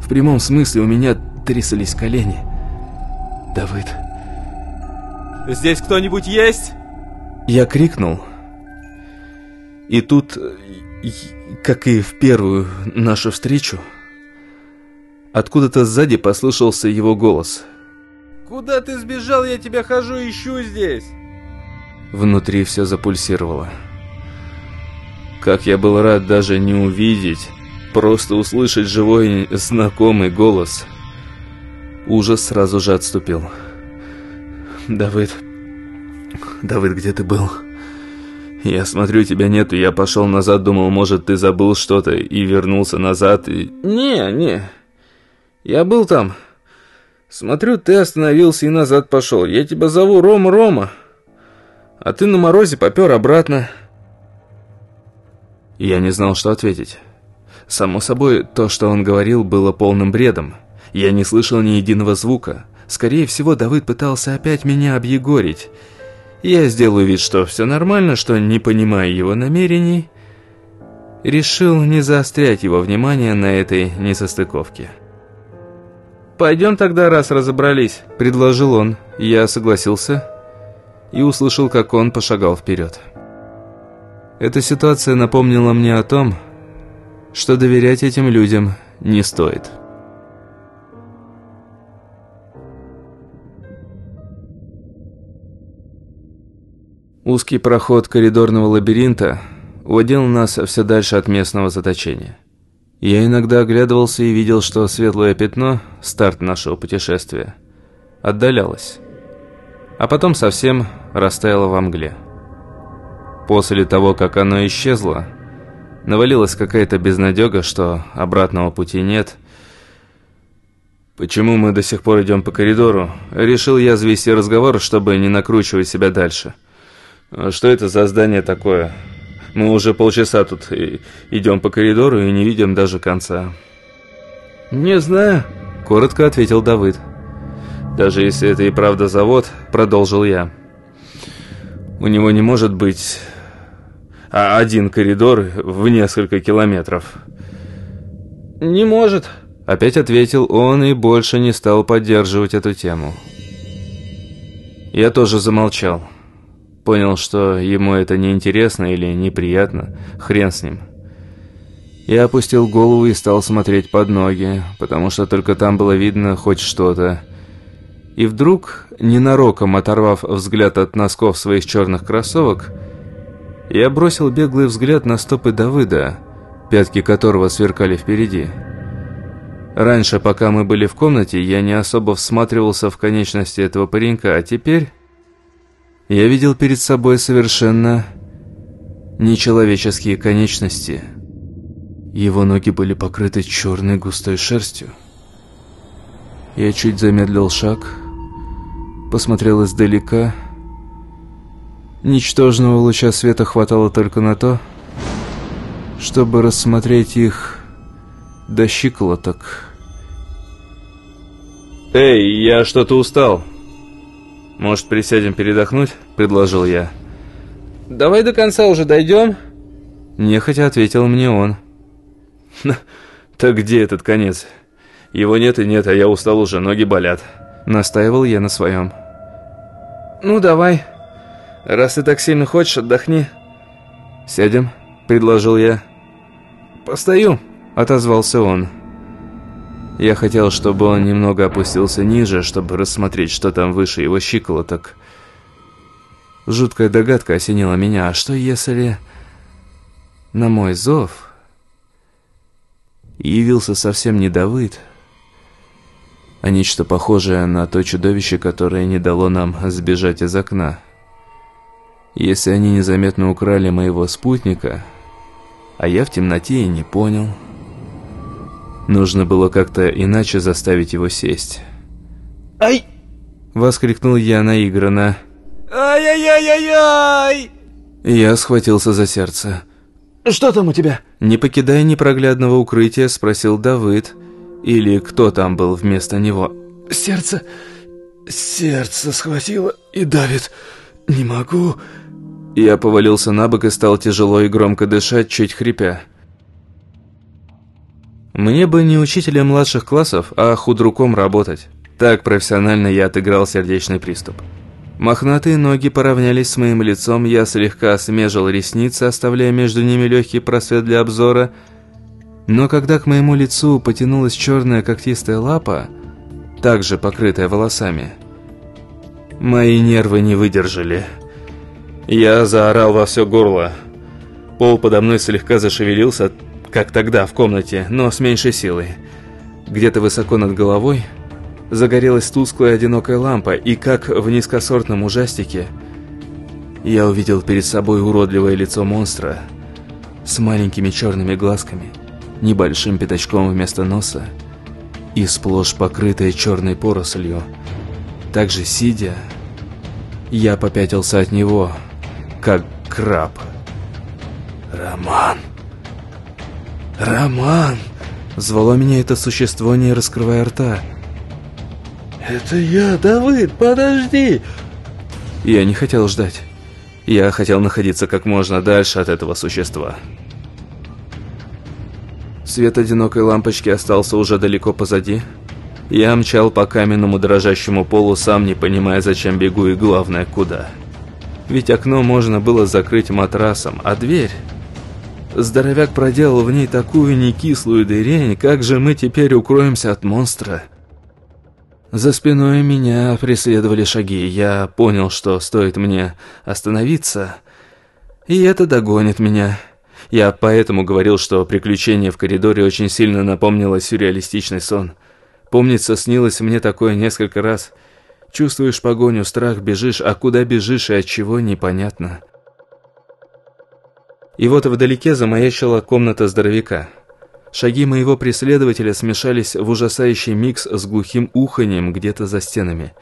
в прямом смысле, у меня трясались колени. Давыд. «Здесь кто-нибудь есть?» Я крикнул. И тут, как и в первую нашу встречу, откуда-то сзади послышался его голос. «Куда ты сбежал? Я тебя хожу, ищу здесь!» Внутри все запульсировало. Как я был рад даже не увидеть, просто услышать живой знакомый голос. Ужас сразу же отступил. «Давыд, Давыд, где ты был?» «Я смотрю, тебя нету, я пошел назад, думал, может, ты забыл что-то, и вернулся назад, и...» «Не, не, я был там. Смотрю, ты остановился и назад пошел. Я тебя зову Рома, Рома, а ты на морозе попер обратно». Я не знал, что ответить. Само собой, то, что он говорил, было полным бредом. Я не слышал ни единого звука. Скорее всего, Давыд пытался опять меня объегорить. Я сделаю вид, что все нормально, что не понимаю его намерений. Решил не заострять его внимание на этой несостыковке. «Пойдем тогда, раз разобрались», — предложил он. Я согласился и услышал, как он пошагал вперед. Эта ситуация напомнила мне о том, что доверять этим людям не стоит. Узкий проход коридорного лабиринта уводил нас все дальше от местного заточения. Я иногда оглядывался и видел, что светлое пятно, старт нашего путешествия, отдалялось, а потом совсем растаяло во мгле. После того, как оно исчезло, навалилась какая-то безнадега, что обратного пути нет. Почему мы до сих пор идем по коридору? Решил я завести разговор, чтобы не накручивать себя дальше. А что это за здание такое? Мы уже полчаса тут идем по коридору и не видим даже конца. «Не знаю», — коротко ответил Давыд. «Даже если это и правда завод», — продолжил я. «У него не может быть а один коридор в несколько километров». «Не может», — опять ответил он и больше не стал поддерживать эту тему. Я тоже замолчал. Понял, что ему это неинтересно или неприятно. Хрен с ним. Я опустил голову и стал смотреть под ноги, потому что только там было видно хоть что-то. И вдруг, ненароком оторвав взгляд от носков своих черных кроссовок, я бросил беглый взгляд на стопы Давыда, пятки которого сверкали впереди. Раньше, пока мы были в комнате, я не особо всматривался в конечности этого паренька, а теперь я видел перед собой совершенно нечеловеческие конечности. Его ноги были покрыты черной густой шерстью. Я чуть замедлил шаг, посмотрел издалека. Ничтожного луча света хватало только на то, чтобы рассмотреть их до щиколоток. «Эй, я что-то устал!» «Может, присядем передохнуть?» – предложил я. «Давай до конца уже дойдем?» Нехотя ответил мне он. «Так где этот конец? Его нет и нет, а я устал уже, ноги болят». Настаивал я на своем. «Ну, давай. Раз ты так сильно хочешь, отдохни». «Сядем?» – предложил я. «Постою», – отозвался он. Я хотел, чтобы он немного опустился ниже, чтобы рассмотреть, что там выше его щиколоток. Жуткая догадка осенила меня. А что если... На мой зов... Явился совсем не Давыд, а нечто похожее на то чудовище, которое не дало нам сбежать из окна. Если они незаметно украли моего спутника, а я в темноте и не понял... Нужно было как-то иначе заставить его сесть. «Ай!» — воскликнул я наигранно. «Ай-яй-яй-яй-яй!» Я схватился за сердце. Что там у тебя?» Не покидая непроглядного укрытия, спросил Давыд, или кто там был вместо него. «Сердце... сердце схватило и давит. Не могу...» Я повалился на бок и стал тяжело и громко дышать, чуть хрипя. Мне бы не учителем младших классов, а худруком работать. Так профессионально я отыграл сердечный приступ. Мохнатые ноги поравнялись с моим лицом, я слегка смежил ресницы, оставляя между ними легкий просвет для обзора. Но когда к моему лицу потянулась черная когтистая лапа, также покрытая волосами, мои нервы не выдержали. Я заорал во все горло. Пол подо мной слегка зашевелился, как тогда в комнате, но с меньшей силой. Где-то высоко над головой загорелась тусклая одинокая лампа, и как в низкосортном ужастике, я увидел перед собой уродливое лицо монстра с маленькими черными глазками, небольшим пятачком вместо носа и сплошь покрытое черной порослью. Также сидя, я попятился от него, как краб. «Роман! Роман!» Звало меня это существо, не раскрывая рта. «Это я, Давыд, подожди!» Я не хотел ждать. Я хотел находиться как можно дальше от этого существа. Свет одинокой лампочки остался уже далеко позади. Я мчал по каменному дрожащему полу, сам не понимая, зачем бегу и, главное, куда. Ведь окно можно было закрыть матрасом, а дверь... Здоровяк проделал в ней такую некислую дырень, как же мы теперь укроемся от монстра? За спиной меня преследовали шаги. Я понял, что стоит мне остановиться, и это догонит меня. Я поэтому говорил, что приключение в коридоре очень сильно напомнило сюрреалистичный сон. Помнится, снилось мне такое несколько раз. Чувствуешь погоню, страх, бежишь, а куда бежишь и от чего непонятно. И вот вдалеке замаячила комната здоровяка. Шаги моего преследователя смешались в ужасающий микс с глухим уханьем где-то за стенами.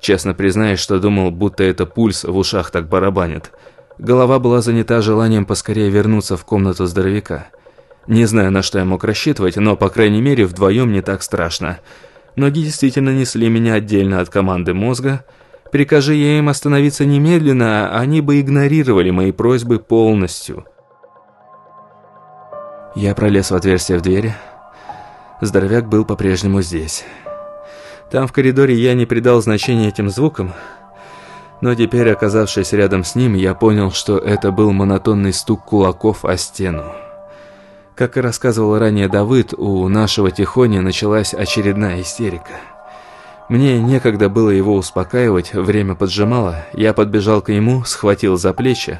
Честно признаюсь, что думал, будто это пульс в ушах так барабанит. Голова была занята желанием поскорее вернуться в комнату здоровяка. Не знаю, на что я мог рассчитывать, но, по крайней мере, вдвоем не так страшно. Ноги действительно несли меня отдельно от команды мозга. Прикажи я им остановиться немедленно, они бы игнорировали мои просьбы полностью. Я пролез в отверстие в двери. Здоровяк был по-прежнему здесь. Там в коридоре я не придал значения этим звукам, но теперь, оказавшись рядом с ним, я понял, что это был монотонный стук кулаков о стену. Как и рассказывал ранее Давыд, у нашего Тихони началась очередная истерика. Мне некогда было его успокаивать, время поджимало, я подбежал к нему, схватил за плечи,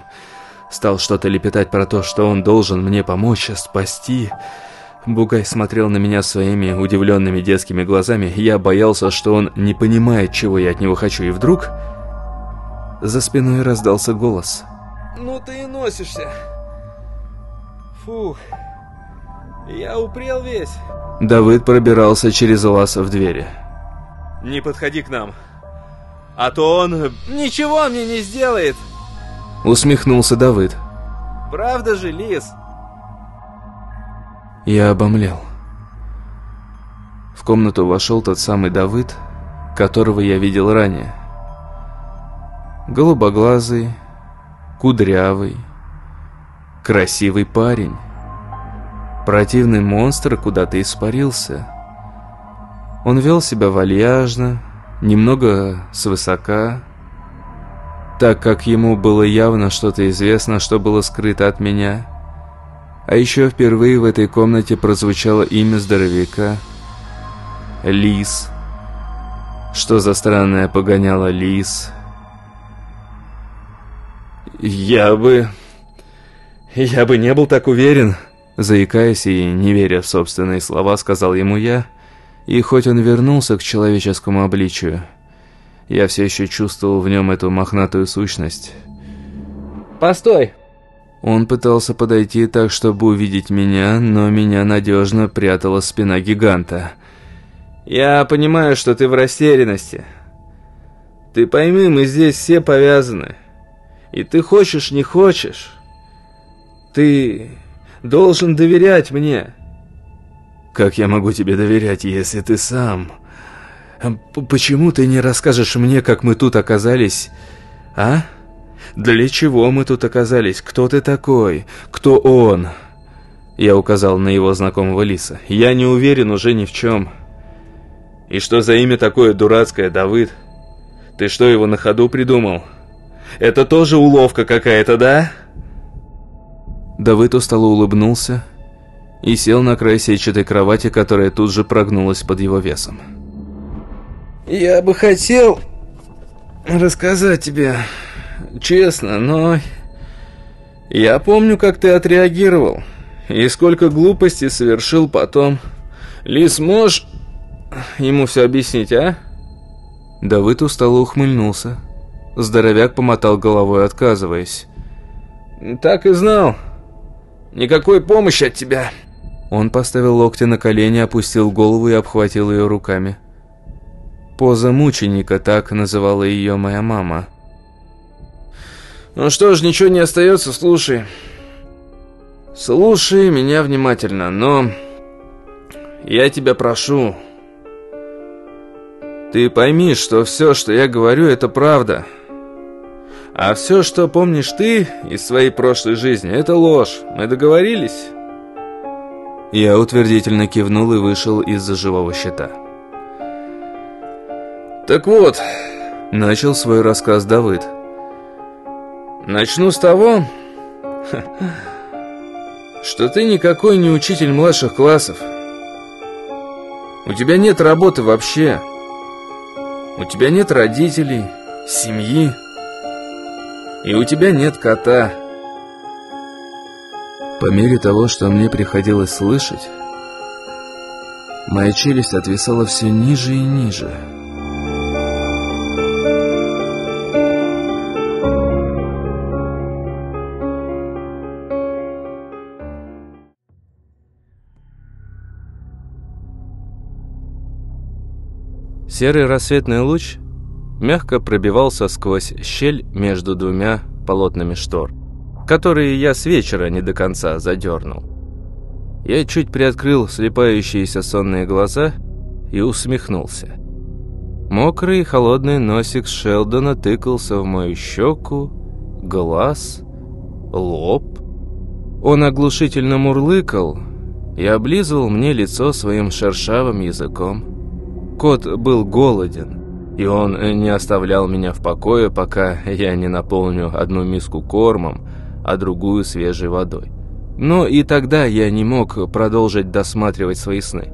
Стал что-то лепетать про то, что он должен мне помочь, спасти. Бугай смотрел на меня своими удивленными детскими глазами. Я боялся, что он не понимает, чего я от него хочу. И вдруг за спиной раздался голос. «Ну ты и носишься. Фух, я упрел весь». Давыд пробирался через лаз в двери. «Не подходи к нам, а то он ничего мне не сделает». Усмехнулся Давыд. Правда же, Лис? Я обомлел. В комнату вошел тот самый Давыд, которого я видел ранее. Голубоглазый, кудрявый, красивый парень. Противный монстр куда-то испарился. Он вел себя вальяжно, немного свысока, так как ему было явно что-то известно, что было скрыто от меня. А еще впервые в этой комнате прозвучало имя здоровяка Лис. Что за странное погоняло Лис? Я бы... Я бы не был так уверен. Заикаясь и не веря в собственные слова, сказал ему я. И хоть он вернулся к человеческому обличию, я все еще чувствовал в нем эту мохнатую сущность. «Постой!» Он пытался подойти так, чтобы увидеть меня, но меня надежно прятала спина гиганта. «Я понимаю, что ты в растерянности. Ты пойми, мы здесь все повязаны. И ты хочешь, не хочешь. Ты должен доверять мне. Как я могу тебе доверять, если ты сам... Почему ты не расскажешь мне, как мы тут оказались, а? Для чего мы тут оказались? Кто ты такой? Кто он?» Я указал на его знакомого Лиса. «Я не уверен уже ни в чем». «И что за имя такое дурацкое, Давыд? Ты что, его на ходу придумал? Это тоже уловка какая-то, да?» Давыд устало улыбнулся и сел на край сетчатой кровати, которая тут же прогнулась под его весом. «Я бы хотел рассказать тебе честно, но я помню, как ты отреагировал и сколько глупостей совершил потом. Лис, можешь ему все объяснить, а?» Давыд устало ухмыльнулся. Здоровяк помотал головой, отказываясь. «Так и знал. Никакой помощи от тебя». Он поставил локти на колени, опустил голову и обхватил ее руками. Поза мученика, так называла ее моя мама. «Ну что ж, ничего не остается, слушай». «Слушай меня внимательно, но я тебя прошу, ты пойми, что все, что я говорю, это правда. А все, что помнишь ты из своей прошлой жизни, это ложь. Мы договорились?» Я утвердительно кивнул и вышел из-за живого щита. «Так вот», — начал свой рассказ Давыд. «Начну с того, [LAUGHS] что ты никакой не учитель младших классов. У тебя нет работы вообще. У тебя нет родителей, семьи. И у тебя нет кота. По мере того, что мне приходилось слышать, моя челюсть отвисала все ниже и ниже. Серый рассветный луч мягко пробивался сквозь щель между двумя полотнами штор, которые я с вечера не до конца задернул. Я чуть приоткрыл слепающиеся сонные глаза и усмехнулся. Мокрый холодный носик Шелдона тыкался в мою щеку, глаз, лоб. Он оглушительно мурлыкал и облизывал мне лицо своим шершавым языком. Кот был голоден, и он не оставлял меня в покое, пока я не наполню одну миску кормом, а другую свежей водой. Но и тогда я не мог продолжить досматривать свои сны.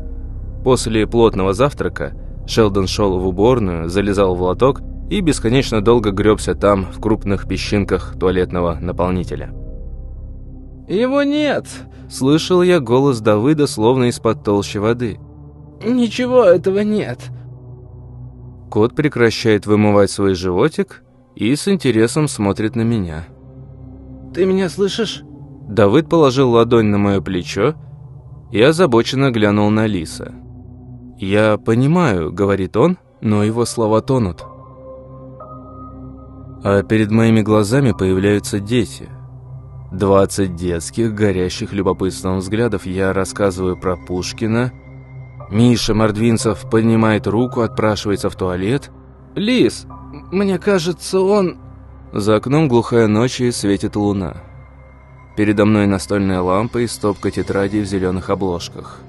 После плотного завтрака Шелдон шел в уборную, залезал в лоток и бесконечно долго гребся там в крупных песчинках туалетного наполнителя. «Его нет!» – слышал я голос Давыда, словно из-под толщи воды – «Ничего этого нет». Кот прекращает вымывать свой животик и с интересом смотрит на меня. «Ты меня слышишь?» Давыд положил ладонь на мое плечо и озабоченно глянул на Лиса. «Я понимаю», — говорит он, но его слова тонут. А перед моими глазами появляются дети. Двадцать детских, горящих любопытством взглядов. Я рассказываю про Пушкина, Миша Мордвинцев поднимает руку, отпрашивается в туалет. «Лис, мне кажется, он...» За окном глухая ночь и светит луна. Передо мной настольная лампа и стопка тетрадей в зеленых обложках.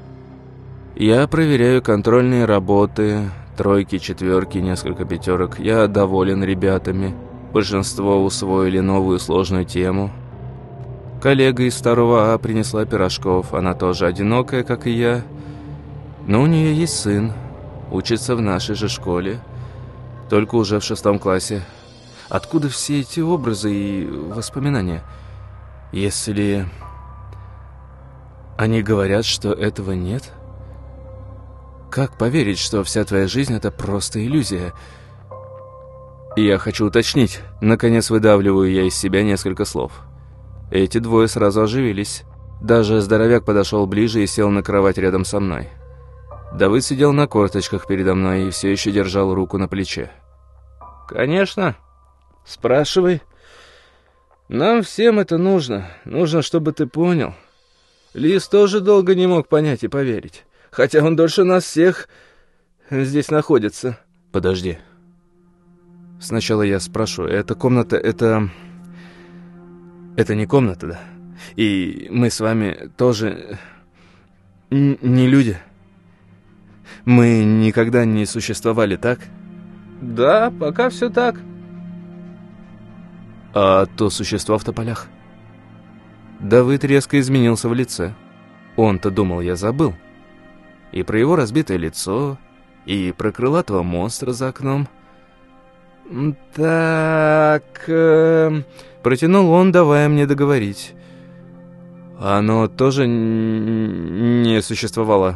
Я проверяю контрольные работы, тройки, четверки, несколько пятерок. Я доволен ребятами. Большинство усвоили новую сложную тему. Коллега из второго А принесла пирожков. Она тоже одинокая, как и я. Но у нее есть сын, учится в нашей же школе, только уже в шестом классе. Откуда все эти образы и воспоминания? Если они говорят, что этого нет? Как поверить, что вся твоя жизнь — это просто иллюзия? Я хочу уточнить. Наконец выдавливаю я из себя несколько слов. Эти двое сразу оживились. Даже здоровяк подошел ближе и сел на кровать рядом со мной. Давыд сидел на корточках передо мной и все еще держал руку на плече. «Конечно. Спрашивай. Нам всем это нужно. Нужно, чтобы ты понял. Лис тоже долго не мог понять и поверить. Хотя он дольше нас всех здесь находится. Подожди. Сначала я спрошу, эта комната, это... Это не комната, да? И мы с вами тоже не люди. Мы никогда не существовали, так? Да, пока все так. А то существо в тополях? Давыд резко изменился в лице. Он-то думал, я забыл. И про его разбитое лицо, и про крылатого монстра за окном. «Так...» э, Протянул он, давая мне договорить. Оно тоже не существовало.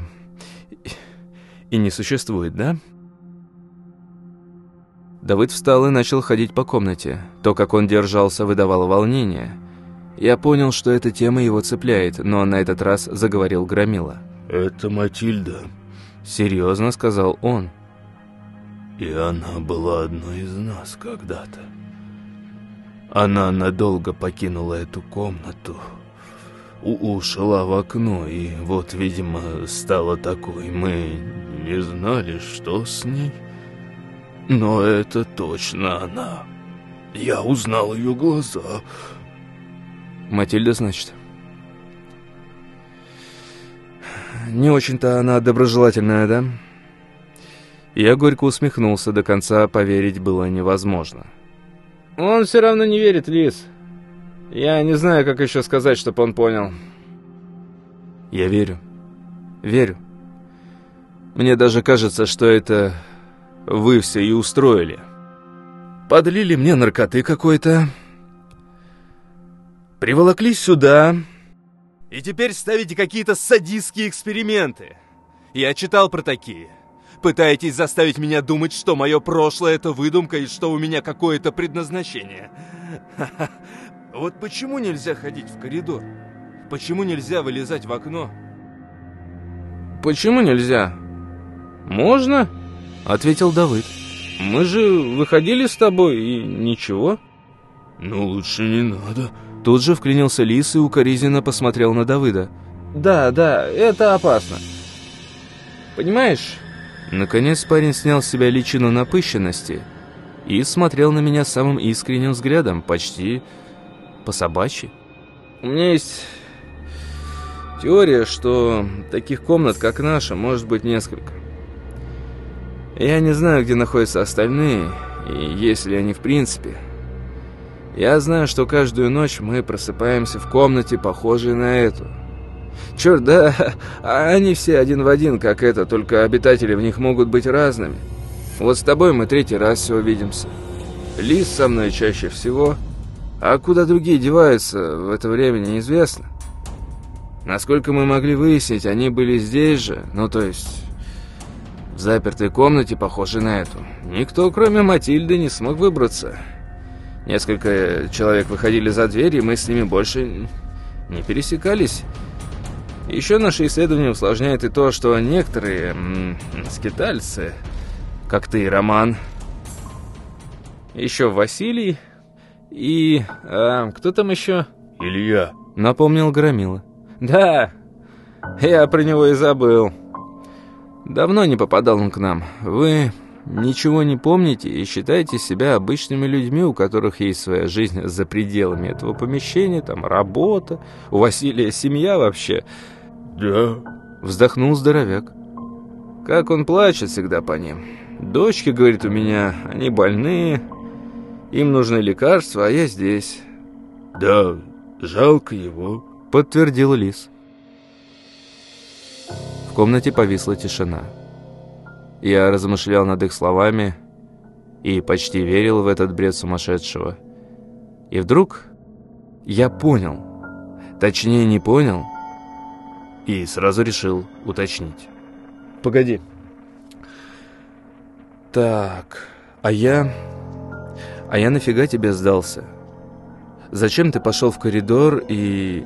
И не существует, да? Давыд встал и начал ходить по комнате. То, как он держался, выдавало волнение. Я понял, что эта тема его цепляет, но на этот раз заговорил Громила. «Это Матильда», — серьезно сказал он. «И она была одной из нас когда-то. Она надолго покинула эту комнату, ушла в окно, и вот, видимо, стала такой. Мы не знали, что с ней». Но это точно она. Я узнал ее глаза. Матильда, значит. Не очень-то она доброжелательная, да? Я горько усмехнулся, до конца поверить было невозможно. Он все равно не верит, Лис. Я не знаю, как еще сказать, чтобы он понял. Я верю. Верю. Мне даже кажется, что это вы все и устроили. Подлили мне наркоты какой-то. Приволоклись сюда. И теперь ставите какие-то садистские эксперименты. Я читал про такие. Пытаетесь заставить меня думать, что мое прошлое это выдумка и что у меня какое-то предназначение. [LAUGHS] Вот почему нельзя ходить в коридор? Почему нельзя вылезать в окно? Почему нельзя? Можно? Ответил Давыд. «Мы же выходили с тобой, и ничего». «Ну, лучше не надо». Тут же вклинился Лис и укоризненно посмотрел на Давыда. «Да, да, это опасно. Понимаешь?» Наконец парень снял с себя личину напыщенности и смотрел на меня самым искренним взглядом, почти по-собачьи. «У меня есть теория, что таких комнат, как наша, может быть несколько. Я не знаю, где находятся остальные, и есть ли они в принципе. Я знаю, что каждую ночь мы просыпаемся в комнате, похожей на эту. Черт, да, [LAUGHS] они все один в один, как это, только обитатели в них могут быть разными. Вот с тобой мы третий раз все увидимся. Лис со мной чаще всего, а куда другие деваются, в это время неизвестно. Насколько мы могли выяснить, они были здесь же, ну то есть в запертой комнате, похожей на эту. Никто, кроме Матильды, не смог выбраться. Несколько человек выходили за дверь, и мы с ними больше не пересекались. Еще наше исследование усложняет и то, что некоторые м -м, скитальцы, как ты, Роман, еще Василий и... А, кто там еще? Илья. Напомнил Громила. Да, я про него и забыл. Давно не попадал он к нам. Вы ничего не помните и считаете себя обычными людьми, у которых есть своя жизнь за пределами этого помещения, там работа, у Василия семья вообще. Да. Вздохнул здоровяк. Как он плачет всегда по ним. Дочки, говорит, у меня, они больные, им нужны лекарства, а я здесь. Да, жалко его, подтвердил Лис комнате повисла тишина. Я размышлял над их словами и почти верил в этот бред сумасшедшего. И вдруг я понял, точнее не понял, и сразу решил уточнить. «Погоди». «Так, а я... А я нафига тебе сдался? Зачем ты пошел в коридор и...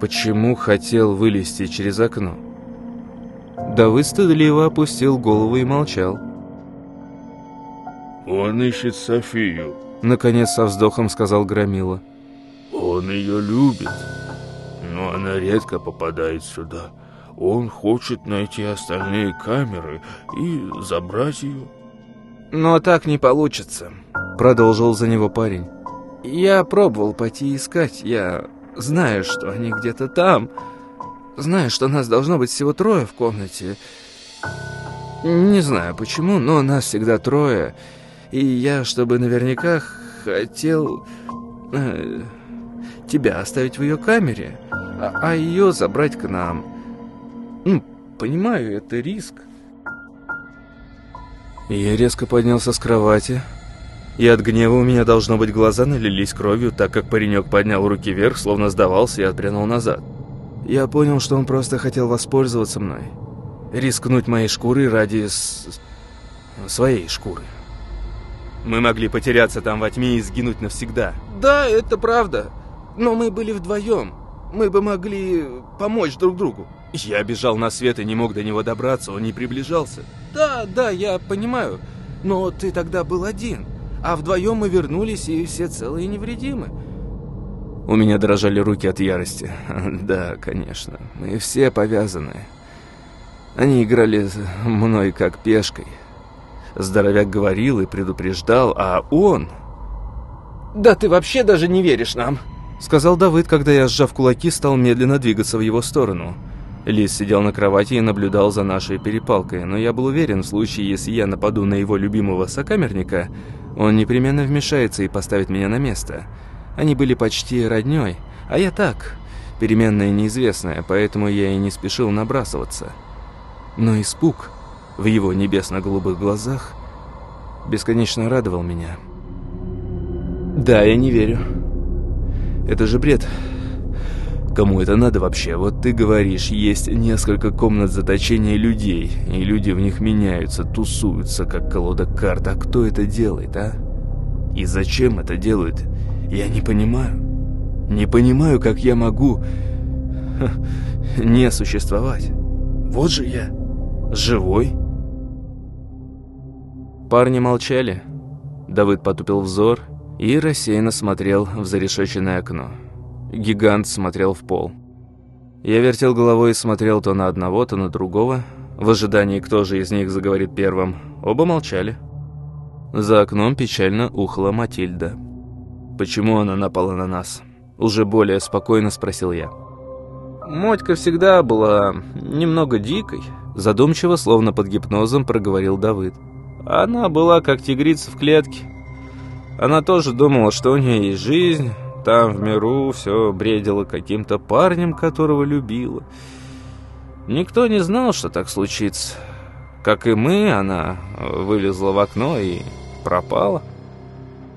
Почему хотел вылезти через окно?» Давыд стыдливо опустил голову и молчал. «Он ищет Софию», — наконец со вздохом сказал Громила. он ее любит. Но она редко попадает сюда. Он хочет найти остальные камеры и забрать ее. «Но так не получится», — продолжил за него парень. «Я пробовал пойти искать. Я знаю, что они где-то там. Знаю, что нас должно быть всего трое в комнате. Не знаю почему, но нас всегда трое. И я, чтобы наверняка, хотел э, тебя оставить в ее камере, а, а ее забрать к нам. Ну, понимаю, это риск. Я резко поднялся с кровати, и от гнева у меня, должно быть, глаза налились кровью, так как паренек поднял руки вверх, словно сдавался и отпрянул назад. Я понял, что он просто хотел воспользоваться мной. Рискнуть моей шкурой ради с... своей шкуры. Мы могли потеряться там во тьме и сгинуть навсегда. Да, это правда. Но мы были вдвоем. Мы бы могли помочь друг другу. Я бежал на свет и не мог до него добраться, он не приближался. Да, да, я понимаю. Но ты тогда был один. А вдвоем мы вернулись, и все целые и невредимы. У меня дрожали руки от ярости. [LAUGHS] Да, конечно. Мы все повязаны. Они играли мной как пешкой. Здоровяк говорил и предупреждал, а он... «Да ты вообще даже не веришь нам!» Сказал Давыд, когда я, сжав кулаки, стал медленно двигаться в его сторону. Лис сидел на кровати и наблюдал за нашей перепалкой, но я был уверен, в случае, если я нападу на его любимого сокамерника, он непременно вмешается и поставит меня на место. Они были почти роднёй, а я так, переменная неизвестная, поэтому я и не спешил набрасываться. Но испуг в его небесно-голубых глазах бесконечно радовал меня. Да, я не верю. Это же бред. Кому это надо вообще? Вот ты говоришь, есть несколько комнат заточения людей, и люди в них меняются, тусуются, как колода карт. А кто это делает, а? И зачем это делают? Я не понимаю. Не понимаю, как я могу не существовать. Вот же я, живой. Парни молчали. Давыд потупил взор и рассеянно смотрел в зарешеченное окно. Гигант смотрел в пол. Я вертел головой и смотрел то на одного, то на другого, в ожидании, кто же из них заговорит первым. Оба молчали. За окном печально ухла Матильда. «Почему она напала на нас?» Уже более спокойно спросил я. «Мотька всегда была немного дикой», задумчиво, словно под гипнозом, проговорил Давыд. Она была как тигрица в клетке. Она тоже думала, что у нее есть жизнь. Там, в миру, все бредила каким-то парнем, которого любила. Никто не знал, что так случится. Как и мы, она вылезла в окно и пропала.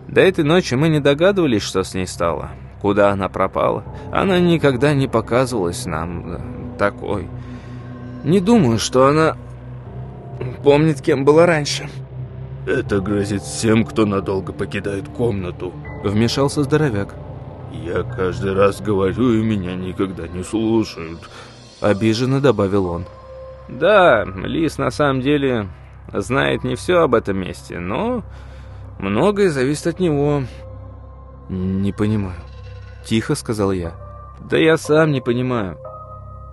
До этой ночи мы не догадывались, что с ней стало. Куда она пропала. Она никогда не показывалась нам такой. Не думаю, что она помнит, кем была раньше. «Это грозит всем, кто надолго покидает комнату», — вмешался здоровяк. «Я каждый раз говорю, и меня никогда не слушают», — обиженно добавил он. «Да, Лис на самом деле знает не все об этом месте, но многое зависит от него». «Не понимаю», — тихо сказал я. «Да я сам не понимаю.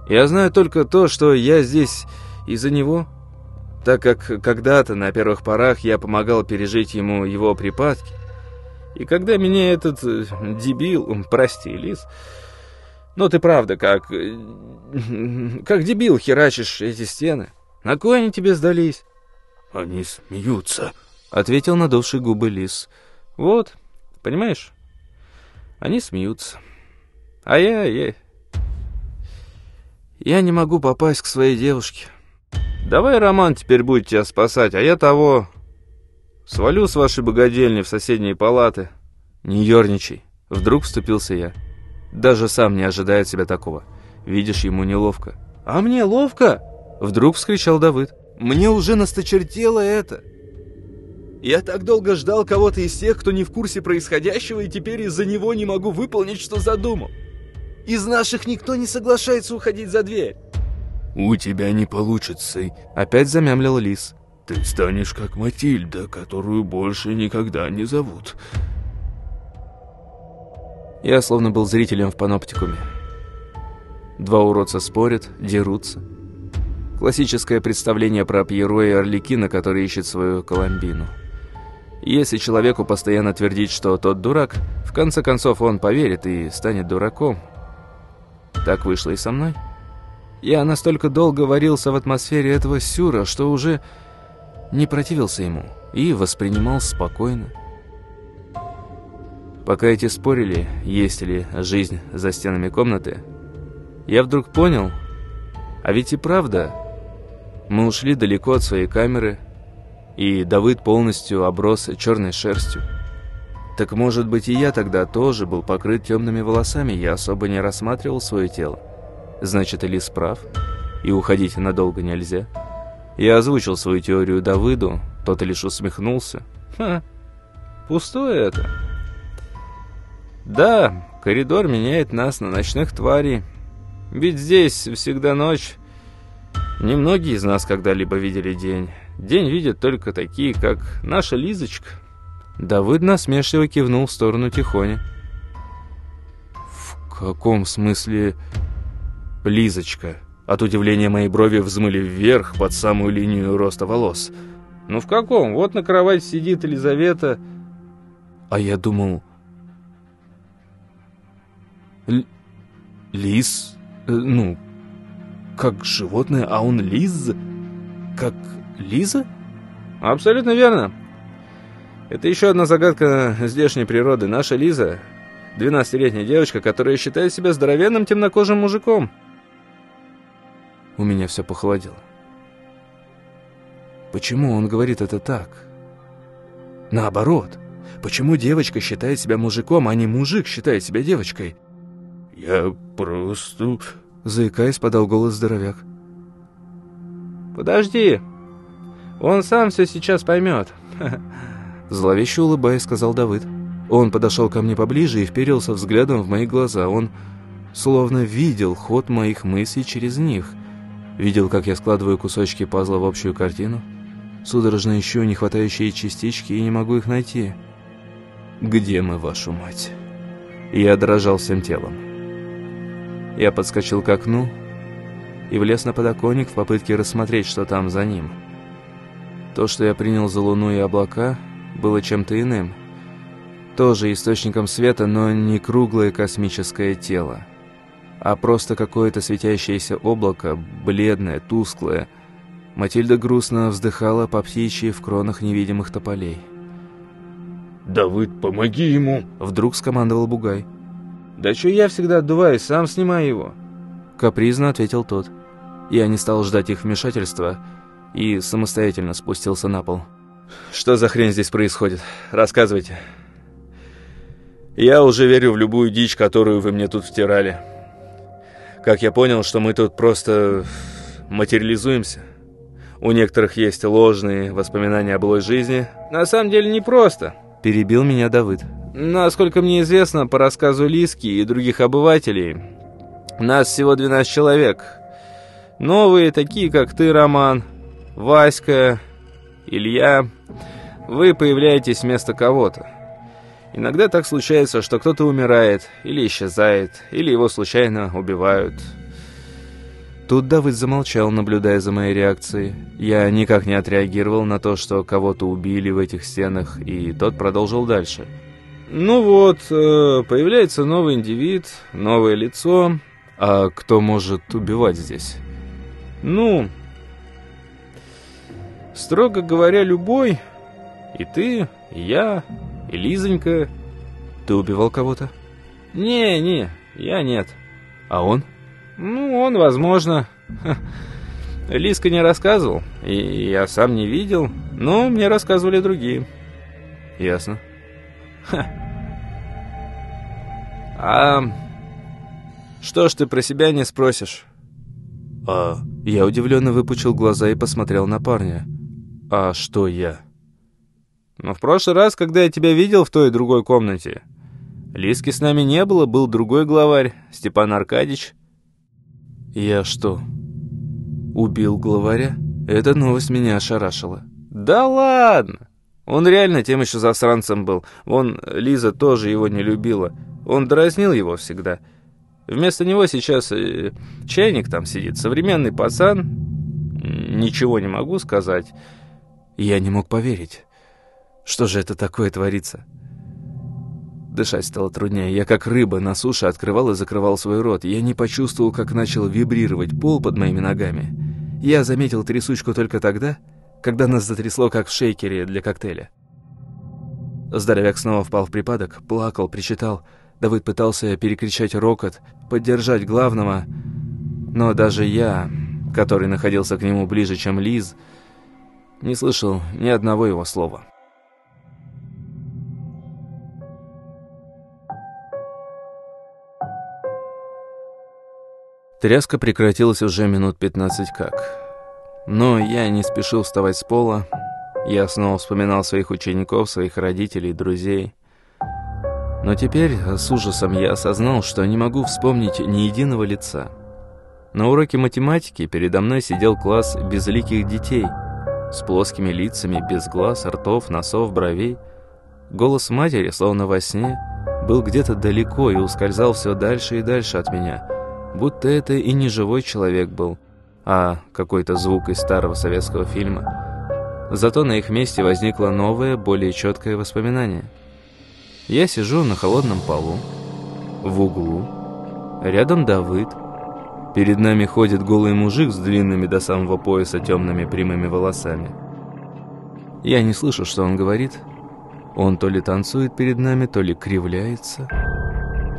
Я знаю только то, что я здесь из-за него» так как когда-то на первых порах я помогал пережить ему его припадки. И когда меня этот э, дебил, прости, Лис, ну ты правда как... Э, [LAUGHS] как дебил херачишь эти стены. На кой они тебе сдались? Они смеются, ответил надувший губы Лис. Вот, понимаешь? Они смеются. А я, я... Я не могу попасть к своей девушке. Давай Роман теперь будет тебя спасать, а я того... Свалю с вашей богадельни в соседние палаты. Не ерничай. Вдруг вступился я. Даже сам не ожидает себя такого. Видишь, ему неловко. «А мне ловко?» Вдруг вскричал Давыд. «Мне уже насточертело это!» Я так долго ждал кого-то из тех, кто не в курсе происходящего, и теперь из-за него не могу выполнить, что задумал. Из наших никто не соглашается уходить за дверь. «У тебя не получится», — опять замямлил Лис. «Ты станешь как Матильда, которую больше никогда не зовут». Я словно был зрителем в паноптикуме. Два уродца спорят, дерутся. Классическое представление про Пьеро и Орликина, который ищет свою Коломбину. Если человеку постоянно твердить, что тот дурак, в конце концов он поверит и станет дураком. Так вышло и со мной. Я настолько долго варился в атмосфере этого сюра, что уже не противился ему и воспринимал спокойно. Пока эти спорили, есть ли жизнь за стенами комнаты, я вдруг понял, а ведь и правда, мы ушли далеко от своей камеры, и Давыд полностью оброс черной шерстью. Так может быть и я тогда тоже был покрыт темными волосами, я особо не рассматривал свое тело. Значит, Элис прав, и уходить надолго нельзя. Я озвучил свою теорию Давыду, тот лишь усмехнулся. Ха, пустое это. Да, коридор меняет нас на ночных тварей. Ведь здесь всегда ночь. Немногие из нас когда-либо видели день. День видят только такие, как наша Лизочка. Давыд насмешливо кивнул в сторону Тихони. «В каком смысле Лизочка?» От удивления мои брови взмыли вверх под самую линию роста волос. «Ну в каком? Вот на кровати сидит Елизавета». «А я думал...» Л «Лис? Э, ну, как животное, а он Лиз? Как Лиза?» «Абсолютно верно. Это еще одна загадка здешней природы. Наша Лиза — 12-летняя девочка, которая считает себя здоровенным темнокожим мужиком». У меня все похолодело. Почему он говорит это так? Наоборот. Почему девочка считает себя мужиком, а не мужик считает себя девочкой? «Я просто...» Заикаясь, подал голос здоровяк. «Подожди. Он сам все сейчас поймет». Зловеще улыбаясь, сказал Давыд. Он подошел ко мне поближе и вперился взглядом в мои глаза. Он словно видел ход моих мыслей через них. Видел, как я складываю кусочки пазла в общую картину. Судорожно ищу нехватающие частички и не могу их найти. Где мы, вашу мать? Я дрожал всем телом. Я подскочил к окну и влез на подоконник в попытке рассмотреть, что там за ним. То, что я принял за луну и облака, было чем-то иным. Тоже источником света, но не круглое космическое тело, а просто какое-то светящееся облако, бледное, тусклое. Матильда грустно вздыхала по птичьи в кронах невидимых тополей. «Давыд, помоги ему!» Вдруг скомандовал Бугай. «Да что я всегда отдуваюсь, сам снимай его!» Капризно ответил тот. Я не стал ждать их вмешательства и самостоятельно спустился на пол. «Что за хрень здесь происходит? Рассказывайте!» «Я уже верю в любую дичь, которую вы мне тут втирали. Как я понял, что мы тут просто материализуемся. У некоторых есть ложные воспоминания о былой жизни. На самом деле не просто. Перебил меня Давыд. Насколько мне известно, по рассказу Лиски и других обывателей, нас всего 12 человек. Новые, такие как ты, Роман, Васька, Илья. Вы появляетесь вместо кого-то. Иногда так случается, что кто-то умирает, или исчезает, или его случайно убивают. Тут Давыд замолчал, наблюдая за моей реакцией. Я никак не отреагировал на то, что кого-то убили в этих стенах, и тот продолжил дальше. «Ну вот, э, появляется новый индивид, новое лицо. А кто может убивать здесь?» «Ну, строго говоря, любой. И ты, и я, и Лизонька». «Ты убивал кого-то?» «Не, не, я нет». «А он?» Ну, он, возможно. Лиска не рассказывал, и я сам не видел, но мне рассказывали другие. Ясно. Ха. А что ж ты про себя не спросишь? А я удивленно выпучил глаза и посмотрел на парня. А что я? Ну, в прошлый раз, когда я тебя видел в той и другой комнате, Лиски с нами не было, был другой главарь, Степан Аркадьевич. «Я что, убил главаря?» Эта новость меня ошарашила. «Да ладно! Он реально тем еще засранцем был. Вон, Лиза тоже его не любила. Он дразнил его всегда. Вместо него сейчас э, чайник там сидит, современный пацан. Ничего не могу сказать. Я не мог поверить. Что же это такое творится? Дышать стало труднее. Я, как рыба на суше, открывал и закрывал свой рот. Я не почувствовал, как начал вибрировать пол под моими ногами. Я заметил трясучку только тогда, когда нас затрясло, как в шейкере для коктейля. Здоровяк снова впал в припадок, плакал, причитал. Давыд пытался перекричать рокот, поддержать главного. Но даже я, который находился к нему ближе, чем Лиз, не слышал ни одного его слова. Тряска прекратилась уже минут 15 как. Но я не спешил вставать с пола. Я снова вспоминал своих учеников, своих родителей, друзей. Но теперь с ужасом я осознал, что не могу вспомнить ни единого лица. На уроке математики передо мной сидел класс безликих детей с плоскими лицами, без глаз, ртов, носов, бровей. Голос матери, словно во сне, был где-то далеко и ускользал все дальше и дальше от меня – будто это и не живой человек был, а какой-то звук из старого советского фильма. Зато на их месте возникло новое, более четкое воспоминание. Я сижу на холодном полу, в углу, рядом Давыд. Перед нами ходит голый мужик с длинными до самого пояса темными прямыми волосами. Я не слышу, что он говорит. Он то ли танцует перед нами, то ли кривляется.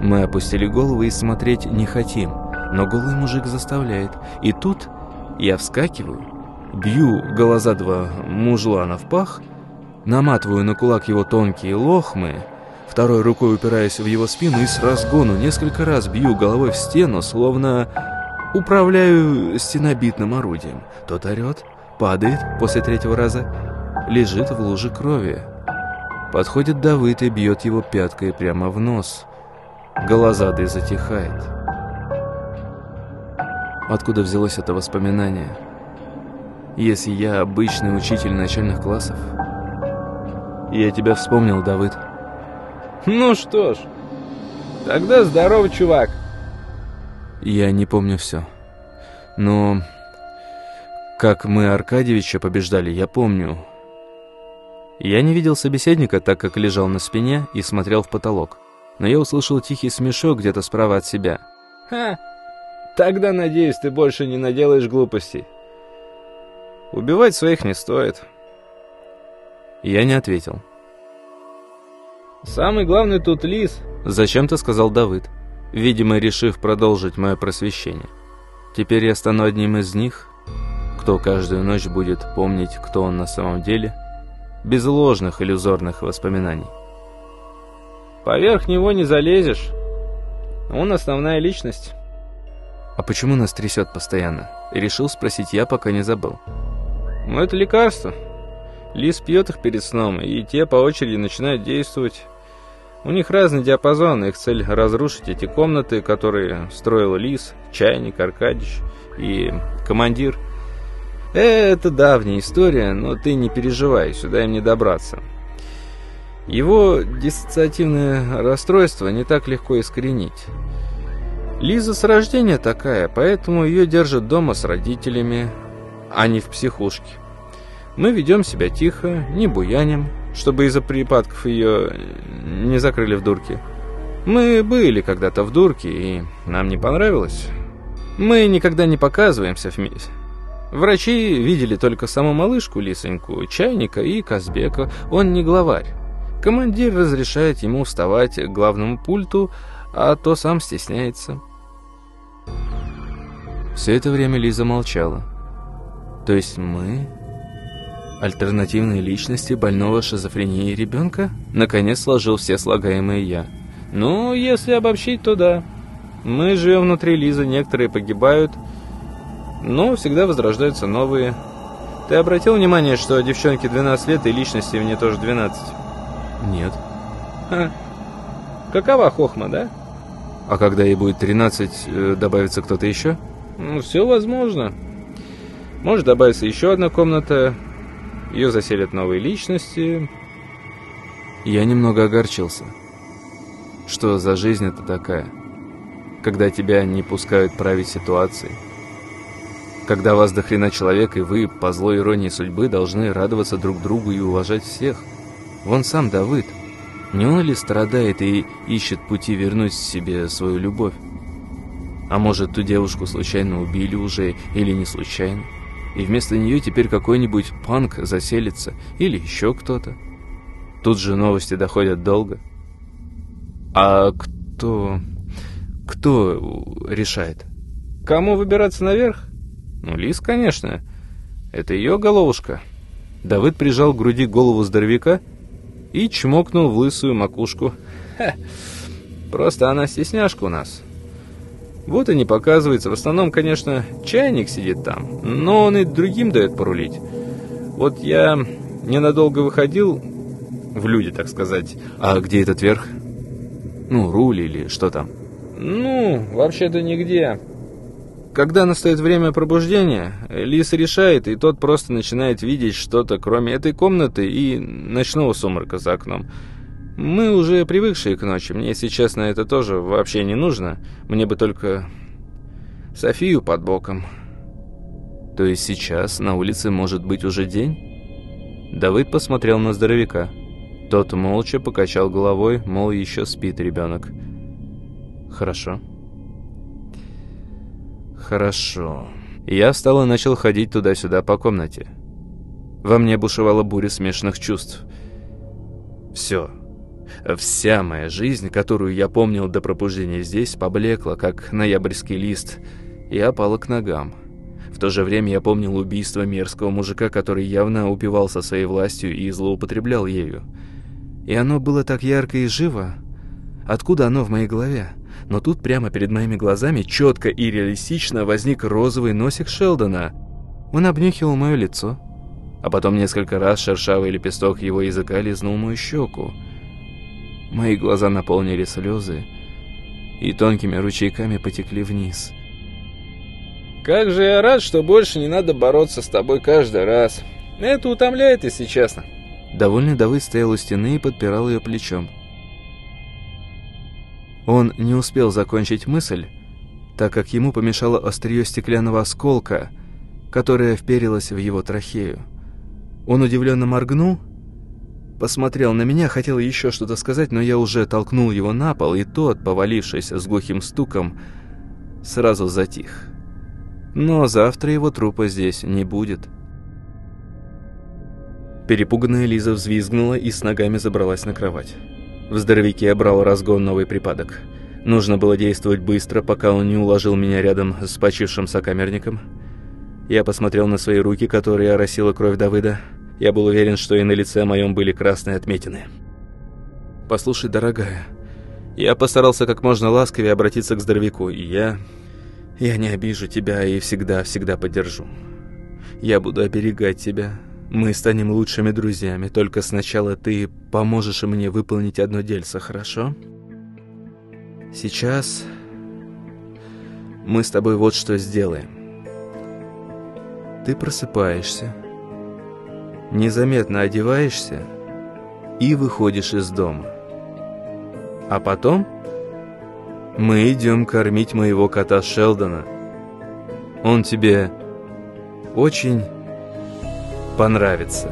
Мы опустили головы и смотреть не хотим, но голый мужик заставляет. И тут я вскакиваю, бью глаза два мужлана в пах, наматываю на кулак его тонкие лохмы, второй рукой упираясь в его спину и с разгону несколько раз бью головой в стену, словно управляю стенобитным орудием. Тот орет, падает после третьего раза, лежит в луже крови. Подходит Давыд и бьет его пяткой прямо в нос. Голозадый затихает. Откуда взялось это воспоминание? Если я обычный учитель начальных классов? Я тебя вспомнил, Давыд. Ну что ж, тогда здорово, чувак. Я не помню все. Но как мы Аркадьевича побеждали, я помню. Я не видел собеседника, так как лежал на спине и смотрел в потолок но я услышал тихий смешок где-то справа от себя. «Ха! Тогда, надеюсь, ты больше не наделаешь глупостей. Убивать своих не стоит». Я не ответил. «Самый главный тут лис», — зачем-то сказал Давыд, видимо, решив продолжить мое просвещение. «Теперь я стану одним из них, кто каждую ночь будет помнить, кто он на самом деле, без ложных иллюзорных воспоминаний». Поверх него не залезешь. Он основная личность. А почему нас трясет постоянно? Решил спросить я, пока не забыл. Ну, это лекарство. Лис пьет их перед сном, и те по очереди начинают действовать. У них разный диапазон, их цель разрушить эти комнаты, которые строил Лис, Чайник, Аркадьевич и командир. Это давняя история, но ты не переживай, сюда им не добраться. Его диссоциативное расстройство не так легко искоренить. Лиза с рождения такая, поэтому ее держат дома с родителями, а не в психушке. Мы ведем себя тихо, не буяним, чтобы из-за припадков ее не закрыли в дурке. Мы были когда-то в дурке, и нам не понравилось. Мы никогда не показываемся вместе. Врачи видели только саму малышку Лисоньку, Чайника и Казбека. Он не главарь. Командир разрешает ему вставать к главному пульту, а то сам стесняется. Все это время Лиза молчала. То есть мы... Альтернативные личности больного шизофренией ребенка? Наконец сложил все слагаемые я. Ну, если обобщить, то да. Мы живем внутри Лизы, некоторые погибают, но всегда возрождаются новые. Ты обратил внимание, что девчонке 12 лет и личности мне тоже 12? Нет. Ха. Какова хохма, да? А когда ей будет 13, э, добавится кто-то еще? Ну, все возможно. Может добавиться еще одна комната. Ее заселят новые личности. Я немного огорчился. Что за жизнь это такая? Когда тебя не пускают править ситуацией. Когда вас до человек, и вы, по злой иронии судьбы, должны радоваться друг другу и уважать всех. Вон сам Давыд. Не он ли страдает и ищет пути вернуть себе свою любовь? А может, ту девушку случайно убили уже или не случайно? И вместо нее теперь какой-нибудь панк заселится или еще кто-то. Тут же новости доходят долго. А кто... кто решает? Кому выбираться наверх? Ну, Лис, конечно. Это ее головушка. Давыд прижал к груди голову здоровяка и чмокнул в лысую макушку. Ха, просто она стесняшка у нас. Вот и не показывается. В основном, конечно, чайник сидит там, но он и другим дает порулить. Вот я ненадолго выходил в люди, так сказать. А где этот верх? Ну, руль или что там? Ну, вообще-то нигде. Когда настает время пробуждения, Лис решает, и тот просто начинает видеть что-то, кроме этой комнаты и ночного сумрака за окном. Мы уже привыкшие к ночи, мне сейчас на это тоже вообще не нужно. Мне бы только Софию под боком. То есть сейчас на улице может быть уже день? Давыд посмотрел на здоровяка. Тот молча покачал головой, мол, еще спит ребенок. Хорошо. Хорошо. Я встал и начал ходить туда-сюда по комнате. Во мне бушевала буря смешанных чувств. Все. Вся моя жизнь, которую я помнил до пробуждения здесь, поблекла, как ноябрьский лист, и опала к ногам. В то же время я помнил убийство мерзкого мужика, который явно упивался своей властью и злоупотреблял ею. И оно было так ярко и живо. Откуда оно в моей голове? Но тут прямо перед моими глазами четко и реалистично возник розовый носик Шелдона. Он обнюхивал мое лицо. А потом несколько раз шершавый лепесток его языка лизнул мою щеку. Мои глаза наполнили слезы и тонкими ручейками потекли вниз. «Как же я рад, что больше не надо бороться с тобой каждый раз. Это утомляет, если честно». Довольный Давыд стоял у стены и подпирал ее плечом. Он не успел закончить мысль, так как ему помешало острие стеклянного осколка, которое вперилось в его трахею. Он удивленно моргнул посмотрел на меня, хотел еще что-то сказать, но я уже толкнул его на пол, и тот, повалившись с глухим стуком, сразу затих. Но завтра его трупа здесь не будет. Перепуганная Лиза взвизгнула и с ногами забралась на кровать. В здоровяке брал разгон новый припадок. Нужно было действовать быстро, пока он не уложил меня рядом с почившим сокамерником. Я посмотрел на свои руки, которые оросила кровь Давыда. Я был уверен, что и на лице моем были красные отметины. «Послушай, дорогая, я постарался как можно ласковее обратиться к здоровяку, и я... Я не обижу тебя и всегда-всегда поддержу. Я буду оберегать тебя. Мы станем лучшими друзьями, только сначала ты поможешь мне выполнить одно дельце, хорошо? Сейчас мы с тобой вот что сделаем. Ты просыпаешься, незаметно одеваешься и выходишь из дома. А потом мы идем кормить моего кота Шелдона. Он тебе очень понравится.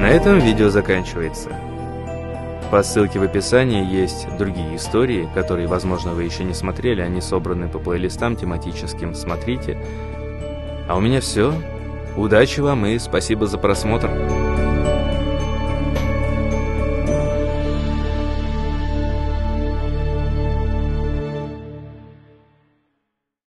На этом видео заканчивается. По ссылке в описании есть другие истории, которые, возможно, вы еще не смотрели. Они собраны по плейлистам тематическим. Смотрите. А у меня все. Удачи вам и спасибо за просмотр.